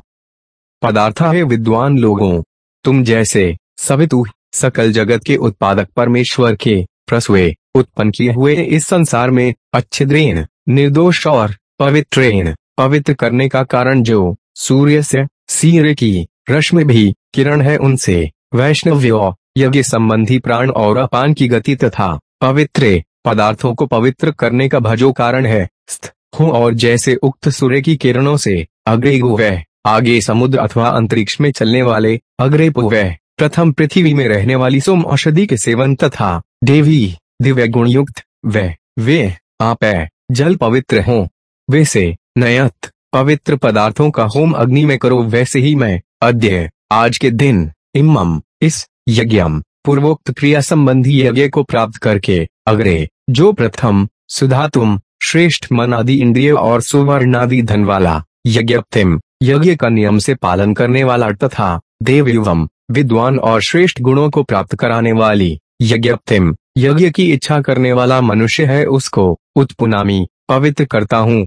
पदार्थ है विद्वान लोगों। तुम जैसे सवितु सकल जगत के उत्पादक परमेश्वर के प्रसवे। उत्पन्न किए हुए इस संसार में अच्छे निर्दोष और पवित्र पवित्र करने का कारण जो सूर्य से, सीरे की रश्मि भी किरण है उनसे वैष्णव यज्ञ संबंधी प्राण और अपान की गति तथा पवित्र पदार्थों को पवित्र करने का भजो कारण है। हो और जैसे उक्त सूर्य की किरणों से अग्रे वह आगे समुद्र अथवा अंतरिक्ष में चलने वाले अग्रे वह प्रथम पृथ्वी में रहने वाली सोम औषधि के सेवन तथा देवी दिव्य गुण युक्त वे वे, आप है, जल पवित्र हो वैसे नयत, पवित्र पदार्थों का होम अग्नि में करो, वैसे ही मैं अद्य आज के दिन इमम इस, यज्ञम, पूर्वोक्त क्रिया संबंधी यज्ञ को प्राप्त करके, अग्रे, जो प्रथम सुधा तुम श्रेष्ठ मन आदि इंद्रिय और सुवर्णादि धन वाला यज्ञ यज्ञ का नियम से पालन करने वाला तथा देव विद्वान और श्रेष्ठ गुणों को प्राप्त कराने वाली, यज्ञप्तिम यज्ञ की इच्छा करने वाला मनुष्य है उसको उत्पुनामी पवित्र करता हूँ।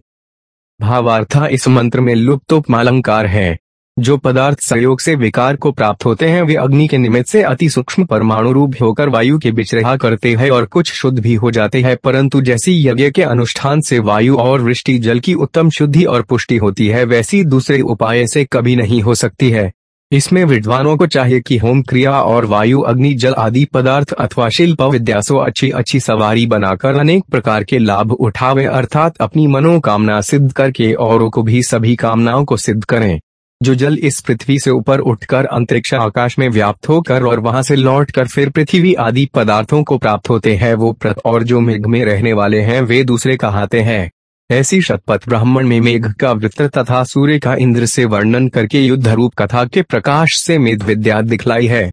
भावार्थ इस मंत्र में लुप्तोपमालंकार है। जो पदार्थ सहयोग से विकार को प्राप्त होते हैं, वे अग्नि के निमित्त से अति सूक्ष्म परमाणु रूप होकर वायु के बीच रहा करते हैं और कुछ शुद्ध भी हो जाते हैं, परंतु जैसी यज्ञ के अनुष्ठान से वायु और वृष्टि जल की उत्तम शुद्धि और पुष्टि होती है, वैसी दूसरे उपाय से कभी नहीं हो सकती है। इसमें विद्वानों को चाहिए कि होम क्रिया और वायु, अग्नि, जल आदि पदार्थ अथवा शिल्प विद्या अच्छी अच्छी सवारी बनाकर अनेक प्रकार के लाभ उठावे, अर्थात अपनी मनोकामना सिद्ध करके औरों को भी सभी कामनाओं को सिद्ध करें। जो जल इस पृथ्वी से ऊपर उठकर अंतरिक्ष आकाश में व्याप्त होकर और वहाँ से लौटकर फिर पृथ्वी आदि पदार्थों को प्राप्त होते हैं, वो और जो मेघ में रहने वाले हैं, वे दूसरे कहाते हैं। ऐसी शतपथ ब्राह्मण में मेघ का वृत्त तथा सूर्य का इंद्र से वर्णन करके युद्ध रूप कथा के प्रकाश से मेध विद्या दिखलाई है।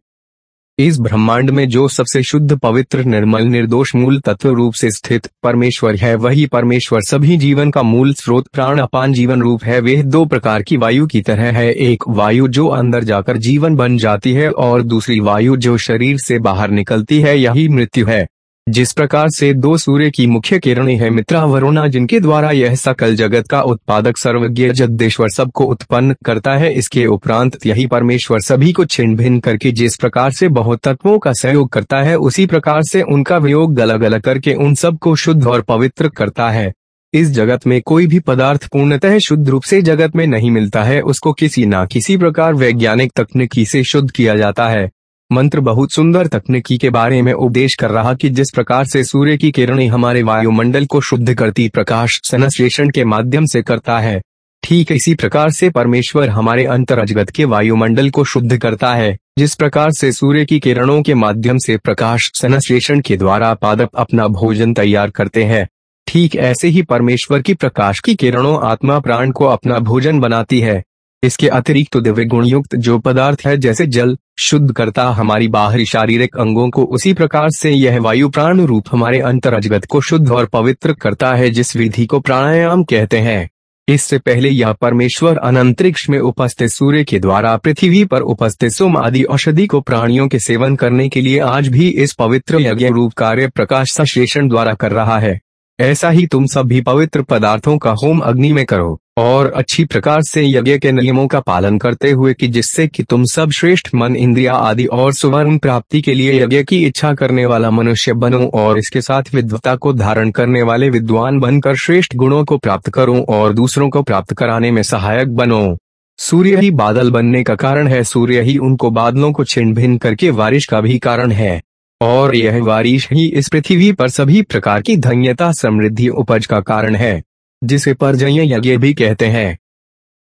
इस ब्रह्मांड में जो सबसे शुद्ध, पवित्र, निर्मल, निर्दोष मूल तत्व रूप से स्थित परमेश्वर है, वही परमेश्वर सभी जीवन का मूल स्रोत प्राण अपान जीवन रूप है। वे दो प्रकार की वायु की तरह है, एक वायु जो अंदर जाकर जीवन बन जाती है और दूसरी वायु जो शरीर से बाहर निकलती है, यही मृत्यु है। जिस प्रकार से दो सूर्य की मुख्य किरणें है, मित्रा वरुणा, जिनके द्वारा यह सकल जगत का उत्पादक सर्वज्ञ जगदेश्वर सबको उत्पन्न करता है, इसके उपरांत यही परमेश्वर सभी को छिन्न भिन्न करके जिस प्रकार से बहुत तत्वों का सहयोग करता है, उसी प्रकार से उनका वियोग अलग अलग करके उन सबको शुद्ध और पवित्र करता है। इस जगत में कोई भी पदार्थ पूर्णतः शुद्ध रूप से जगत में नहीं मिलता है, उसको किसी न किसी प्रकार वैज्ञानिक तकनीकी से शुद्ध किया जाता है। मंत्र बहुत सुंदर तकनीकी के बारे में उपदेश कर रहा कि जिस प्रकार से सूर्य की किरणें हमारे वायुमंडल को शुद्ध करती, प्रकाश संश्लेषण के माध्यम से करता है। ठीक इसी प्रकार से परमेश्वर हमारे अंतरजगत के वायुमंडल को शुद्ध करता है। जिस प्रकार से सूर्य की किरणों के माध्यम से प्रकाश संश्लेषण के द्वारा पादप अपना भोजन तैयार करते हैं। ठीक ऐसे ही परमेश्वर की प्रकाश की किरणों आत्मा प्राण को अपना भोजन बनाती है। इसके अतिरिक्त तो दिव्य गुण युक्त जो पदार्थ है जैसे जल, शुद्ध करता हमारी बाहरी शारीरिक अंगों को उसी प्रकार से यह वायु प्राण रूप हमारे अंतरजगत को शुद्ध और पवित्र करता है जिस विधि को प्राणायाम कहते हैं। इससे पहले यह परमेश्वर अनंतरिक्ष में उपस्थित सूर्य के द्वारा पृथ्वी पर उपस्थित सोम आदि औषधि को प्राणियों के सेवन करने के लिए आज भी इस पवित्र यज्ञ रूप कार्य प्रकाश संश्लेषण द्वारा कर रहा है। ऐसा ही तुम सभी पवित्र पदार्थों का होम अग्नि में करो। और अच्छी प्रकार से यज्ञ के नियमों का पालन करते हुए कि जिससे कि तुम सब श्रेष्ठ मन, इंद्रिया आदि और सुवर्ण प्राप्ति के लिए यज्ञ की इच्छा करने वाला मनुष्य बनो और इसके साथ विद्वता को धारण करने वाले विद्वान बनकर श्रेष्ठ गुणों को प्राप्त करो और दूसरों को प्राप्त कराने में सहायक बनो। सूर्य ही बादल बनने का कारण है, सूर्य ही उनको बादलों को छिन्न भिन्न करके बारिश का भी कारण है। और यह बारिश ही इस पृथ्वी पर सभी प्रकार की धन्यता समृद्धि उपज का कारण है। जिसे परजय यज्ञ भी कहते हैं।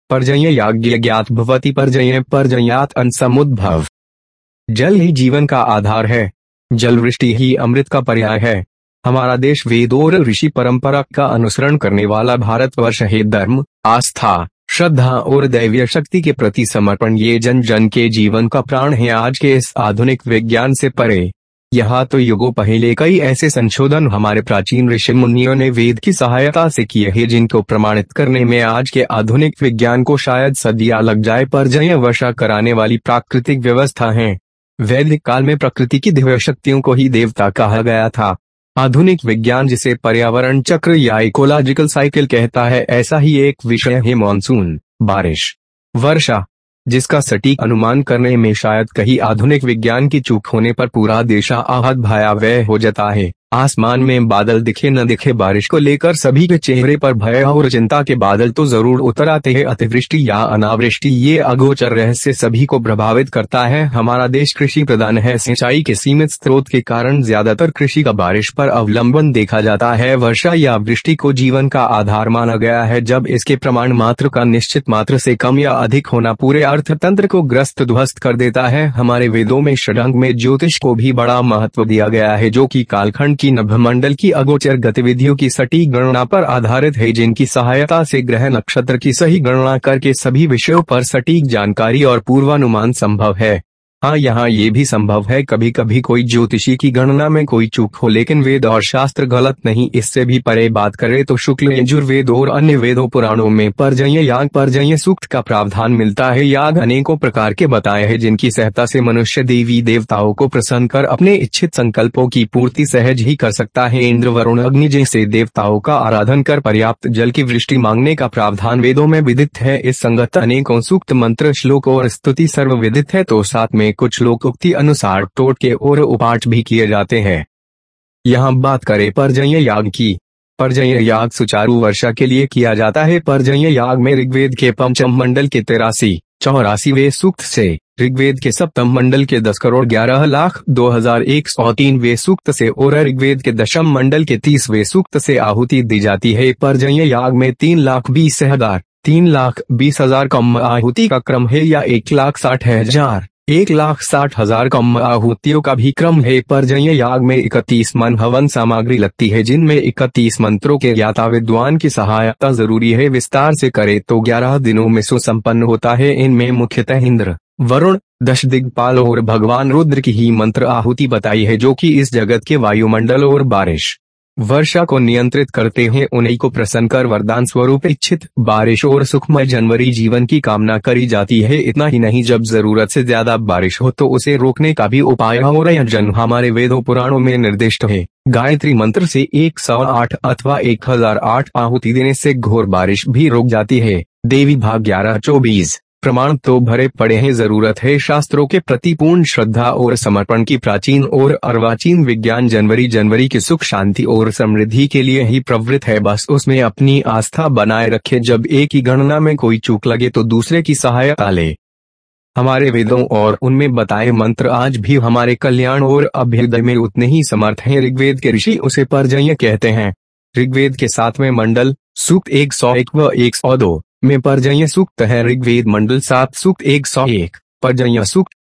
परजय यज्ञ ज्ञात भवती परजय परजयात समुद्भव जल ही जीवन का आधार है। जल वृष्टि ही अमृत का पर्याय है। हमारा देश वेदोर ऋषि परंपरा का अनुसरण करने वाला भारतवर्ष है। धर्म, आस्था, श्रद्धा और दैवीय शक्ति के प्रति समर्पण। ये जन जन के जीवन का प्राण है। आज के इस आधुनिक विज्ञान से परे यहाँ तो युगों पहले कई ऐसे संशोधन हमारे प्राचीन ऋषि मुनियों ने वेद की सहायता से किए हैं जिनको प्रमाणित करने में आज के आधुनिक विज्ञान को शायद सदिया लग जाए पर जय वर्षा कराने वाली प्राकृतिक व्यवस्था है। वैदिक काल में प्रकृति की दिव्य शक्तियों को ही देवता कहा गया था। आधुनिक विज्ञान जिसे पर्यावरण चक्र या इकोलॉजिकल साइकिल कहता है, ऐसा ही एक विषय है, मानसून, बारिश, वर्षा। जिसका सटीक अनुमान करने में शायद कहीं आधुनिक विज्ञान की चूक होने पर पूरा देशा आहत भयावह हो जाता है। आसमान में बादल दिखे न दिखे, बारिश को लेकर सभी के चेहरे पर भय और चिंता के बादल तो ज़रूर उतर आते हैं। अतिवृष्टि या अनावृष्टि, ये अगोचर रहस्य सभी को प्रभावित करता है। हमारा देश कृषि प्रधान है। सिंचाई के सीमित स्रोत के कारण ज़्यादातर कृषि का बारिश पर अवलंबन देखा जाता है। वर्षा या वृष्टि को जीवन का आधार माना गया है। जब इसके प्रमाण मात्र का निश्चित मात्र से कम या अधिक होना पूरे अर्थतंत्र को ग्रस्त ध्वस्त कर देता है। हमारे वेदों में, षडंग में ज्योतिष को भी बड़ा महत्व दिया गया है, जो की कालखंड की नभ मंडल की अगोचर गतिविधियों की सटीक गणना पर आधारित है, जिनकी सहायता से ग्रह नक्षत्र की सही गणना करके सभी विषयों पर सटीक जानकारी और पूर्वानुमान संभव है। हाँ यहाँ ये भी संभव है कभी कभी कोई ज्योतिषी की गणना में कोई चूक हो, लेकिन वेद और शास्त्र गलत नहीं, इससे भी परे बात करें तो शुक्ल यजुर्वेद और अन्य वेदों पुराणों में परजय याग परजय सूक्त का प्रावधान मिलता है। याग अनेकों प्रकार के बताए हैं, जिनकी सहायता से मनुष्य देवी देवताओं को प्रसन्न कर अपने इच्छित संकल्पों की पूर्ति सहज ही कर सकता है। इंद्र, वरुण, अग्नि जैसे देवताओं का आराधन कर पर्याप्त जल की वृष्टि मांगने का प्रावधान वेदों में विदित है। इस संगत अनेकों सूक्त मंत्र, श्लोक और स्तुति सर्व विदित है तो साथ में कुछ लोग उक्ति अनुसार टोटके और उपाठ भी किए जाते हैं। यहाँ बात करें परजय याग की। परजय याग सुचारू वर्षा के लिए किया जाता है। परजय याग में ऋग्वेद के पंचम मंडल के तिरासी, चौरासी वे सूक्त से, ऋग्वेद के सप्तम मंडल के दस करोड़ ग्यारह लाख दो हज़ार एक सौ तीन वे सूक्त से और ऋग्वेद के दशम मंडल के तीस वे सूक्त से आहुति दी जाती है। परजय याग में तीन लाख बीस हज़ार, तीन लाख बीस हज़ार कम आहुति का क्रम है या एक लाख साठ हज़ार। एक लाख साठ हज़ार कम आहुतियों का भी क्रम है। पर जय याग में इकतीस मन हवन सामग्री लगती है, जिनमें इकतीस मंत्रों के ज्ञाता विद्वान की सहायता ज़रूरी है। विस्तार से करे तो ग्यारह दिनों में सुसंपन्न होता है। इनमें मुख्यतः इंद्र, वरुण दश दिग्पाल और भगवान रुद्र की ही मंत्र आहुति बताई है, जो कि इस जगत के वायुमंडल और बारिश वर्षा को नियंत्रित करते हुए उन्हीं को प्रसन्न कर वरदान स्वरूप इच्छित बारिश और सुखमय जनवरी जीवन की कामना करी जाती है। इतना ही नहीं, जब ज़रूरत से ज़्यादा बारिश हो तो उसे रोकने का भी उपाय और जन्म हमारे वेदों पुराणों में निर्दिष्ट है। गायत्री मंत्र से एक सौ आठ अथवा एक हज़ार आठ आहुति देने से घोर बारिश भी रोक जाती है। देवी भाग ग्यारह, चौबीस। प्रमाण तो भरे पड़े हैं, ज़रूरत है शास्त्रों के प्रति पूर्ण श्रद्धा और समर्पण की प्राचीन और अर्वाचीन विज्ञान जनवरी जनवरी की सुख शांति और समृद्धि के लिए ही प्रवृत्त है। बस उसमें अपनी आस्था बनाए रखे, जब एक ही गणना में कोई चूक लगे तो दूसरे की सहायता ले। हमारे वेदों और उनमें बताए मंत्र आज भी हमारे कल्याण और अभ्युदय में उतने ही समर्थ हैं। ऋग्वेद के ऋषि उसे परजय कहते हैं। ऋग्वेद के सातवें मंडल, सूक्त एक सौ एक व एक सौ दो। में परजय सूक्त है। ऋग्वेद मंडल सात सूक्त, एक सौ एक। परजय सूक्त।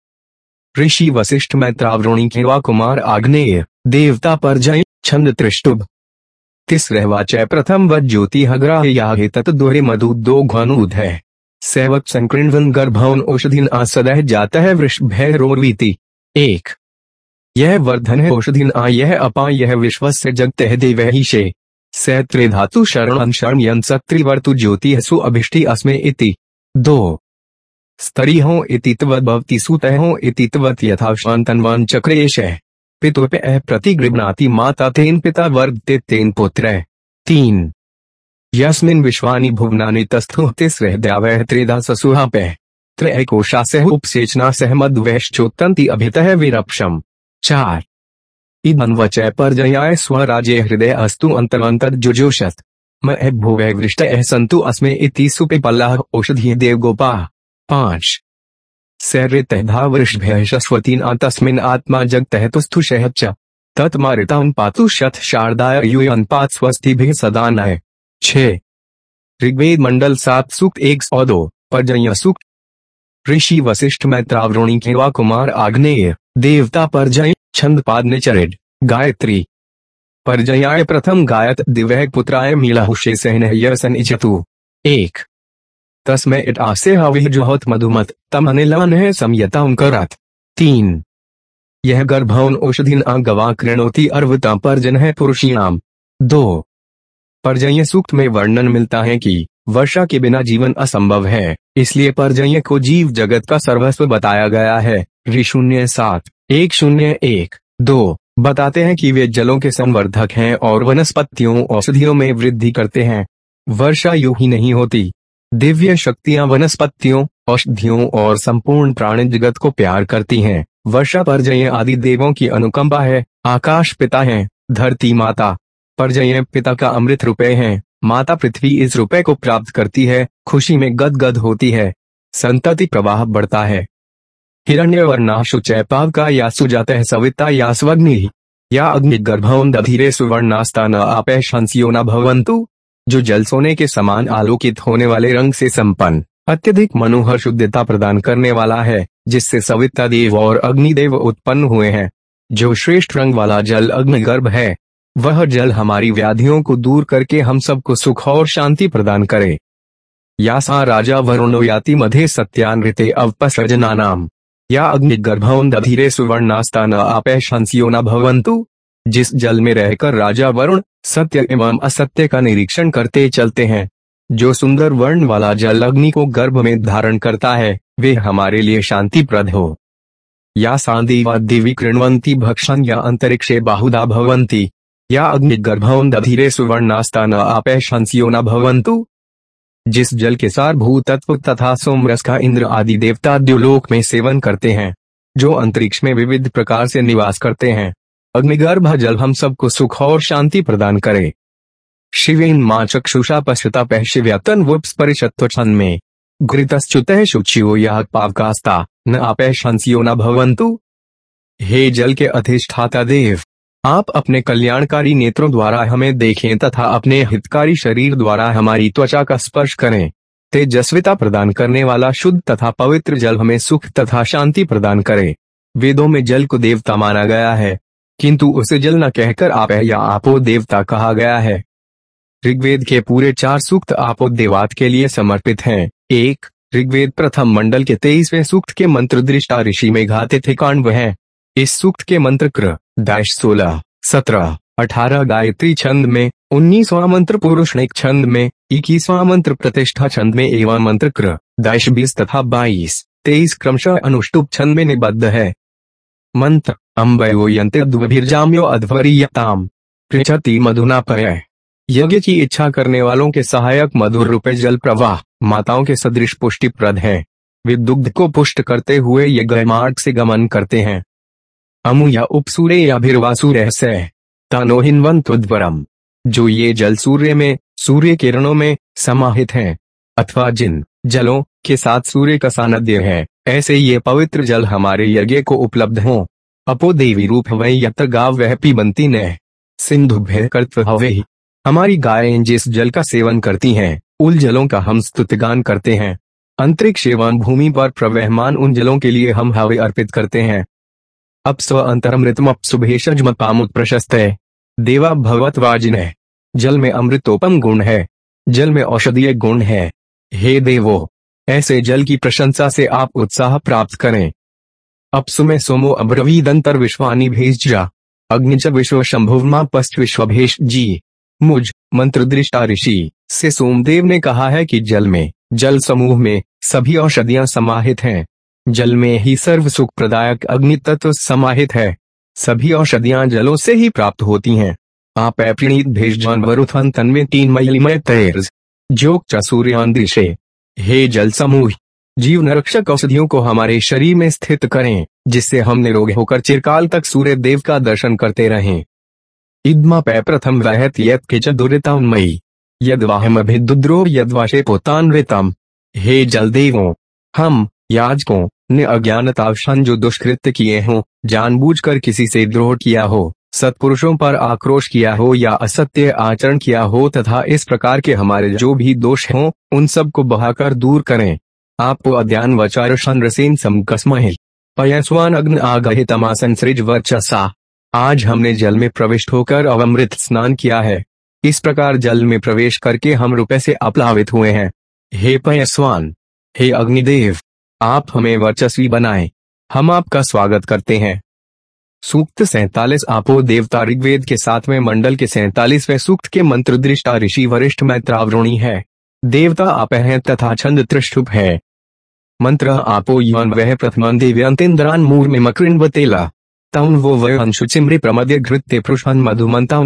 ऋषि वशिष्ठ मैत्रावरुणी केवा कुमार आग्नेय। देवता परजय छंद त्रिष्टुभ। तिसरहवाचय प्रथम व ज्योति हग्राह तत् दोहरे मधु दो घनुद है। सैवक संकृण गर्भवन औषधिन आसदह जाता है वृषभय रोरवीति। एक। यह वर्धन है औषधिन आ यह अपा यह विश्व से जगत है देव ही शे। सैत्रे धातु शरण शरण यंत्रिवर्तु ज्योति हसु अभिष्टि अस्मे इति। दो। स्तरी हो इति तवती सुत हो इति तवत यथा शांतनवान चक्रेश। पितुप प्रतिगृहनाति माता तेन पिता वर्धते तेन पुत्र। तीन। यस्मिन विश्वानि भुवनानि तस्थु तिस्रह द्यावह त्रेधा ससुहा पे त्रय कोशा सह उपसेचना सह मद वैश्चोत्तंति अभितः विरक्षम चार। इदन्वचय पर्जयाय स्वराज्य हृदय अस्तु अंतर जुजोषत। मैं भुवै वृष्ट सन्तु अस्मे इति सुपिपल्लाह औषधि देवगोपा पाँच। सैरित वृषभ्य शस्वतीन तस्मिन आत्मा जगतः तुस्थुषः च। तत्मारितां पातु शत शारदाय युयन पात स्वस्ति भी सदा नय। छह ऋग्वेद मंडल सात सूक्त एक सौ दो। पर्जय सूक्त। ऋषि वशिष्ठ मैत्रावरुणी केवा कुमार आग्नेय। देवता परजय छंद पाद निचरिड गायत्री। परजयाय प्रथम गायत दिव्य पुत्राय मीला हुषे सहन यसन इचतु एक। तस्में इटासे हविजुहत मधुमत, तम अनिलन है समयता करत तीन। यह गर्भवन औषधि गवा कृणोती अर्वता पर्जन है पुरुषियाम दो। परजय सूक्त में वर्णन मिलता है कि वर्षा के बिना जीवन असंभव है, इसलिए परजय को जीव जगत का सर्वस्व बताया गया है। ऋशून्य सात एक शून्य एक, दो, बताते हैं कि वे जलों के संवर्धक हैं और वनस्पतियों, औषधियों में वृद्धि करते हैं। वर्षा यू ही नहीं होती। दिव्य शक्तियाँ वनस्पतियों, औषधियों और संपूर्ण प्राणी जगत को प्यार करती हैं। वर्षा परजय आदि देवों की अनुकंपा है। आकाश पिता है, धरती माता। परजय पिता का अमृत रुपए है। माता पृथ्वी इस रुपए को प्राप्त करती है। खुशी में गदगद होती है। संतति प्रवाह बढ़ता है। हिरण्य वर्णा का या सुजात सविता या स्वग्नि या अग्नि गर्भवन दधीरे आपे शंसियो न भवंतु जो जल सोने के समान आलोकित होने वाले रंग से संपन्न। अत्यधिक मनोहर शुद्धता प्रदान करने वाला है, जिससे सविता देव और अग्निदेव उत्पन्न हुए हैं। जो श्रेष्ठ रंग वाला जल अग्निगर्भ है, वह जल हमारी व्याधियों को दूर करके हम सबको सुख और शांति प्रदान करे। यासा राजा वरुणो याति मधे सत्यानृते अवपसर्जना नाम या अग्निगर्भवन दधीरे सुवर्णास्ता न आपे न भवंतु जिस जल में रहकर राजा वरुण सत्य एवं असत्य का निरीक्षण करते चलते हैं। जो सुंदर वर्ण वाला जल अग्नि को गर्भ में धारण करता है, वे हमारे लिए शांतिप्रद हो। या सांदीवा दिवी कृणवंती भक्षण या अंतरिक्षे बाहुदा भवंती या अग्नि गर्भवन दधीरे सुवर्णास्ता न आपे शंसियो न भवंतु जिस जल के सार भूतत्व तथा सोमरस का इंद्र आदि देवता द्युलोक में सेवन करते हैं, जो अंतरिक्ष में विविध प्रकार से निवास करते हैं। अग्निगर्भ जल हम सबको सुख और शांति प्रदान करे। शिवेन माँ चक्षुषा पश्यता पह शिव्यातन वुप्स छन में। घृतश्च्युत शुचियो यह पावकास्ता न आपे शंसियो न भवंतु हे जल के अधिष्ठाता देव! आप अपने कल्याणकारी नेत्रों द्वारा हमें देखें तथा अपने हितकारी शरीर द्वारा हमारी त्वचा का स्पर्श करें। तेजस्विता प्रदान करने वाला शुद्ध तथा पवित्र जल हमें सुख तथा शांति प्रदान करे। वेदों में जल को देवता माना गया है, किंतु उसे जल न कहकर आप या आपो देवता कहा गया है। ऋग्वेद के पूरे चार सूक्त आपो देवात के लिए समर्पित हैं। एक, ऋग्वेद प्रथम मंडल के तेईसवें सूक्त के मंत्र दृष्टा ऋषि में घाते थे कांड है। इस सूक्त के मंत्र क्र दाश सोलह, सत्रह, अठारह गायत्री छंद में, उन्नीसवा मंत्र पुरुष छंद में, इक्कीसवा मंत्र प्रतिष्ठा छंद में, एवं मंत्र क्र दाश बीस तथा बाईस, तेईस क्रमशः अनुष्टुप छंद में निबद्ध है। मंत्र, अम्बयो यंत्रो अध्वरीयताम पृछति मधुना पय यज्ञ की इच्छा करने वालों के सहायक मधुर रूपे जल प्रवाह, माताओं के सदृश पुष्टिप्रद है। वे दुग्ध को पुष्ट करते हुए यज्ञ मार्ग से गमन करते हैं। अमु या उपसूर्य या भिर्वासूर तनोहिन्वंतुद्वरम जो ये जल सूर्य में, सूर्य किरणों में समाहित हैं। अथवा जिन जलों के साथ सूर्य का सानिध्य है, ऐसे ये पवित्र जल हमारे यज्ञ को उपलब्ध हो। अपो देवी रूप वही यत्र गाव वह पी बनती न। सिंधु भयकर्त्व हवे हमारी गायें जिस जल का सेवन करती हैं उन जलों का हम स्तुतिगान करते हैं। अंतरिक्ष एवं भूमि पर प्रवहमान उन जलों के लिए हम हवे अर्पित करते हैं। अब स्व अंतरमृतम सुभेशजम पामुत प्रशस्त है देवा भगवत वाजिन जल में अमृतोपम गुण है। जल में औषधीय गुण है। हे देवो, ऐसे जल की प्रशंसा से आप उत्साह प्राप्त करें। अब सुमे सोमो अब्रवीदंतर विश्वानी भेज जा अग्निच विश्व शंभुवमा पस्त विश्वभेश जी। मुझ मंत्र दृष्टा ऋषि, से सोमदेव ने कहा है कि जल में, जल समूह में, सभी औषधियाँ समाहित हैं। जल में ही सर्व सुख प्रदायक अग्नि तत्व समाहित है। सभी औषधियाँ जलों से ही प्राप्त होती हैं। आप प्रणीत भेज जानवर तन तीन मई तेज जोक चूर्यान दिशे हे जल समूह जीव नरक्षक औषधियों को हमारे शरीर में स्थित करें, जिससे हम निरोग होकर चिरकाल तक सूर्य देव का दर्शन करते रहें। इदमा पै प्रथम रहत यद के चुरितामयी यद वाहम अभिद्रो यद वाशे पोतान्वितम। हे जल देवों हम याजकों ने अज्ञानतावशान जो दुष्कृत्य किए हों, जानबूझकर किसी से द्रोह किया हो, सत्पुरुषों पर आक्रोश किया हो या असत्य आचरण किया हो तथा इस प्रकार के हमारे जो भी दोष हों, उन सबको बहाकर दूर करें। आपको अध्यान वचार रसेन समकस्महिल पयस्वान अग्न आगहे तमासन सृज वर्चसा। आज हमने जल में प्रविष्ट होकर अवमृत स्नान किया है। इस प्रकार जल में प्रवेश करके हम रुपए से अप्लावित हुए हैं। हे पयस्वान, हे अग्निदेव आप हमें वर्चस्वी बनाए। हम आपका स्वागत करते हैं। सूक्त सैतालीस आपो देवता ऋग्वेद के सातवें मंडल के सैतालीसवें सूक्त के मंत्र दृष्टा ऋषि वरिष्ठ मैत्रावरुणी है। देवता आप हैं तथा छंद त्रिष्टुप है। मंत्र आपो युवन वह प्रथम दिव्यंतेन्द्रान मूर में मकृण बतेला तम वो वह अंशुचिम्रि प्रमद्य घृत्य पृष्ठन मधुमंता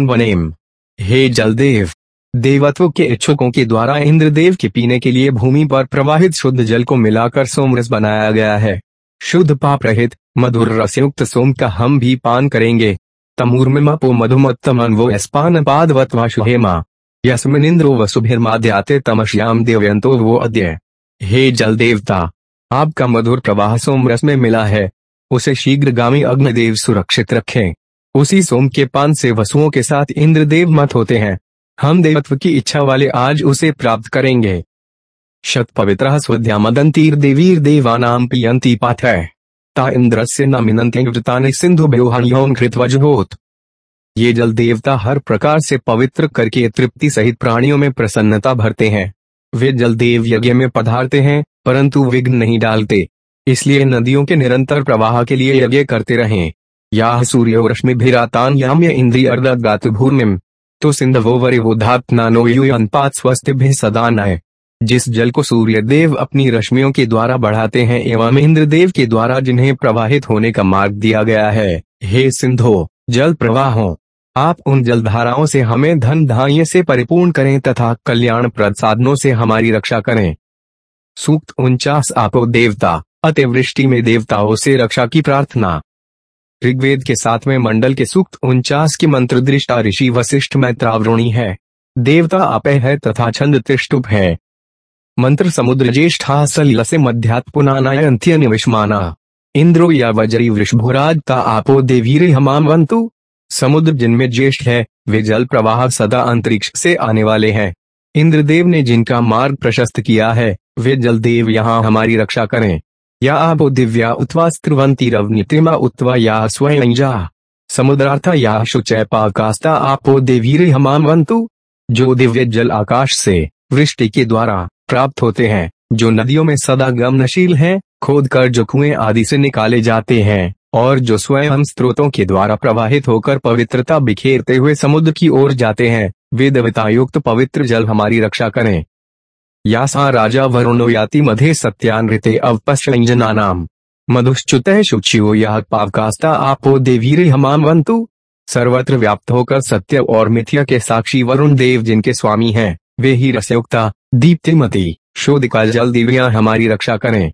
हे जलदेव! देवत्व के इच्छुकों के द्वारा इंद्रदेव के पीने के लिए भूमि पर प्रवाहित शुद्ध जल को मिलाकर सोमरस बनाया गया है। शुद्ध पाप रहित, मधुर रसयुक्त सोम का हम भी पान करेंगे। तमूर्मपो मधुमत्तमन वो स्पान पादवत वाशुहेमा यस्मिनिंद्रो वसुभिर्माद्याते तमश्याम देवयंतो वो अद्य। हे जल देवता आपका मधुर प्रवाह सोम रस में मिला है। उसे शीघ्रगामी अग्निदेव सुरक्षित रखें। उसी सोम के पान से वसुओं के साथ इंद्रदेव मत होते हैं। हम देवत्व की इच्छा वाले आज उसे प्राप्त करेंगे। शत पवित्र स्वध्या मदंतीर देवीर देवानाम पियंती पाथ है ता न मिनंते वृताने सिंधु बेवहान घृत ये जल देवता हर प्रकार से पवित्र करके तृप्ति सहित प्राणियों में प्रसन्नता भरते हैं। वे जल देव यज्ञ में पधारते हैं, परंतु विघ्न नहीं डालते। इसलिए नदियों के निरंतर प्रवाह के लिए यज्ञ करते रहें। या सूर्य रश्मि भिरातान याम्य इंद्रिय अर्दात भूर्मिम तो सिंधवो धात नानो युपात स्वस्थ भी सदा नए जिस जल को सूर्य देव अपनी रश्मियों के द्वारा बढ़ाते हैं एवं इंद्र देव के द्वारा जिन्हें प्रवाहित होने का मार्ग दिया गया है। हे सिंधो, जल प्रवाहों, आप उन जलधाराओं से हमें धन धान्य से परिपूर्ण करें तथा कल्याण प्रद साधनों से हमारी रक्षा करें। सूक्त उनचास आपो देवता, अतिवृष्टि में देवताओं से रक्षा की प्रार्थना। ऋग्वेद के सातवें मंडल के सूक्त उनचास की मंत्र दृष्टा ऋषि वशिष्ठ मैत्रावरुणी है। देवता आपे है तथा छंद त्रिष्टुप है। मंत्र समुद्र ज्येष्ठा से मध्यात्पुनानाय अंत्य निविष्माना। इंद्रो या वजरी वृषभुराज ता आपो देवीरे हमाम वंतु समुद्र जिनमें ज्येष्ठ है, वे जल प्रवाह सदा अंतरिक्ष से आने वाले हैं। इंद्रदेव ने जिनका मार्ग प्रशस्त किया है, वे जलदेव यहाँ हमारी रक्षा करें। या आपो दिव्या उत्वा स्त्रुवंती रवनितिमा उत्वा या स्वयं जा समुद्रार्थ या शुचय पाकास्ता आपो हमाम वंतु जो दिव्य जल आकाश से वृष्टि के द्वारा प्राप्त होते हैं जो नदियों में सदा गमनशील हैं, खोद कर जो कुएँ आदि से निकाले जाते हैं और जो स्वयं स्त्रोतों के द्वारा प्रवाहित होकर पवित्रता बिखेरते हुए समुद्र की ओर जाते हैं वे देवता युक्त पवित्र जल हमारी रक्षा करें। यासा राजा वरुणो याति मधे सत्यानृते अवपश्चना नाम मधुश्चुत शुचियो या पावकास्ता आपो देवीरे हमाम वंतु सर्वत्र व्याप्त होकर सत्य और मिथ्या के साक्षी वरुण देव जिनके स्वामी हैं, वे ही रसयुक्ता, दीप्तिमती शोधिका जल दिव्या हमारी रक्षा करें।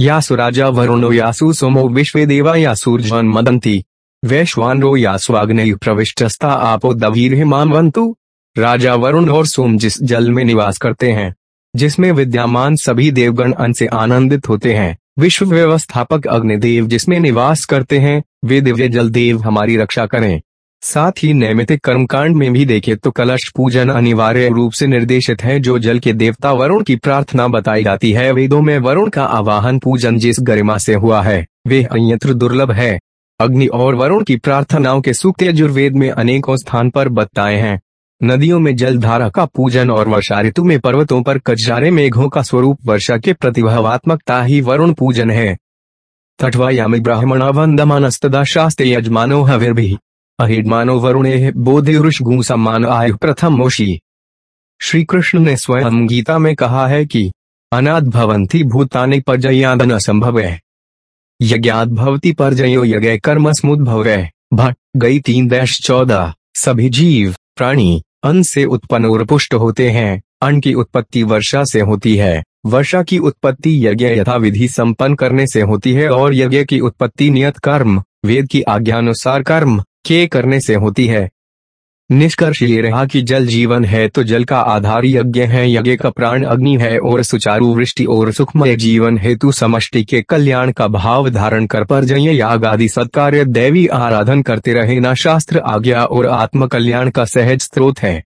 यासु राजा वरुणो यासु सोमो विश्व देवा या सूर्य मदंती। वैश्वानो या स्वाग्नि प्रविष्टस्था आपो दवीर मामवंतु राजा वरुण और सोम जिस जल में निवास करते हैं जिसमें विद्यमान सभी देवगण अन से आनंदित होते हैं। विश्व व्यवस्थापक अग्निदेव जिसमें निवास करते हैं, वे दिव्य जल देव हमारी रक्षा करें। साथ ही नैमितिक कर्मकांड में भी देखे तो कलश पूजन अनिवार्य रूप से निर्देशित है, जो जल के देवता वरुण की प्रार्थना बताई जाती है। वेदों में वरुण का आवाहन पूजन जिस गरिमा से हुआ है, वे अन्यत्र दुर्लभ है। अग्नि और वरुण की प्रार्थनाओं के सूक्त यजुर्वेद में अनेकों स्थान पर बताए हैं। नदियों में जलधारा का पूजन और वर्षा ऋतु में पर्वतों पर कचरारे मेघों का स्वरूप वर्षा के प्रतिभावात्मकता ही वरुण पूजन है। तटवायामी ब्राह्मण वंदमानस्तदा शास्त्र यजमानो हविर भी अहिडमानो वरुणे बोधिरुष सम्मान आयु प्रथम मोशी श्री कृष्ण ने स्वयं गीता में कहा है कि, अनाद भवंती भूतानि पर्जयादन असंभव है यज्ञात भवती पर्जयो यज्ञ कर्म स्मुद्भव। भट गई तीन देश चौदह। सभी जीव, प्राणी। अन्न से उत्पन्न और पुष्ट होते हैं, अन्न की उत्पत्ति वर्षा से होती है। वर्षा की उत्पत्ति यज्ञ यथा विधि संपन्न करने से होती है और यज्ञ की उत्पत्ति नियत कर्म, वेद की आज्ञानुसार कर्म, के करने से होती है। निष्कर्ष ये रहा कि जल जीवन है तो जल का आधार यज्ञ है। यज्ञ का प्राण अग्नि है और सुचारू वृष्टि और सुखमय जीवन हेतु समष्टि के कल्याण का भाव धारण कर पर जय याग आदि सत्कार्य दैवी आराधन करते रहे न शास्त्र आज्ञा और आत्म कल्याण का सहज स्रोत है।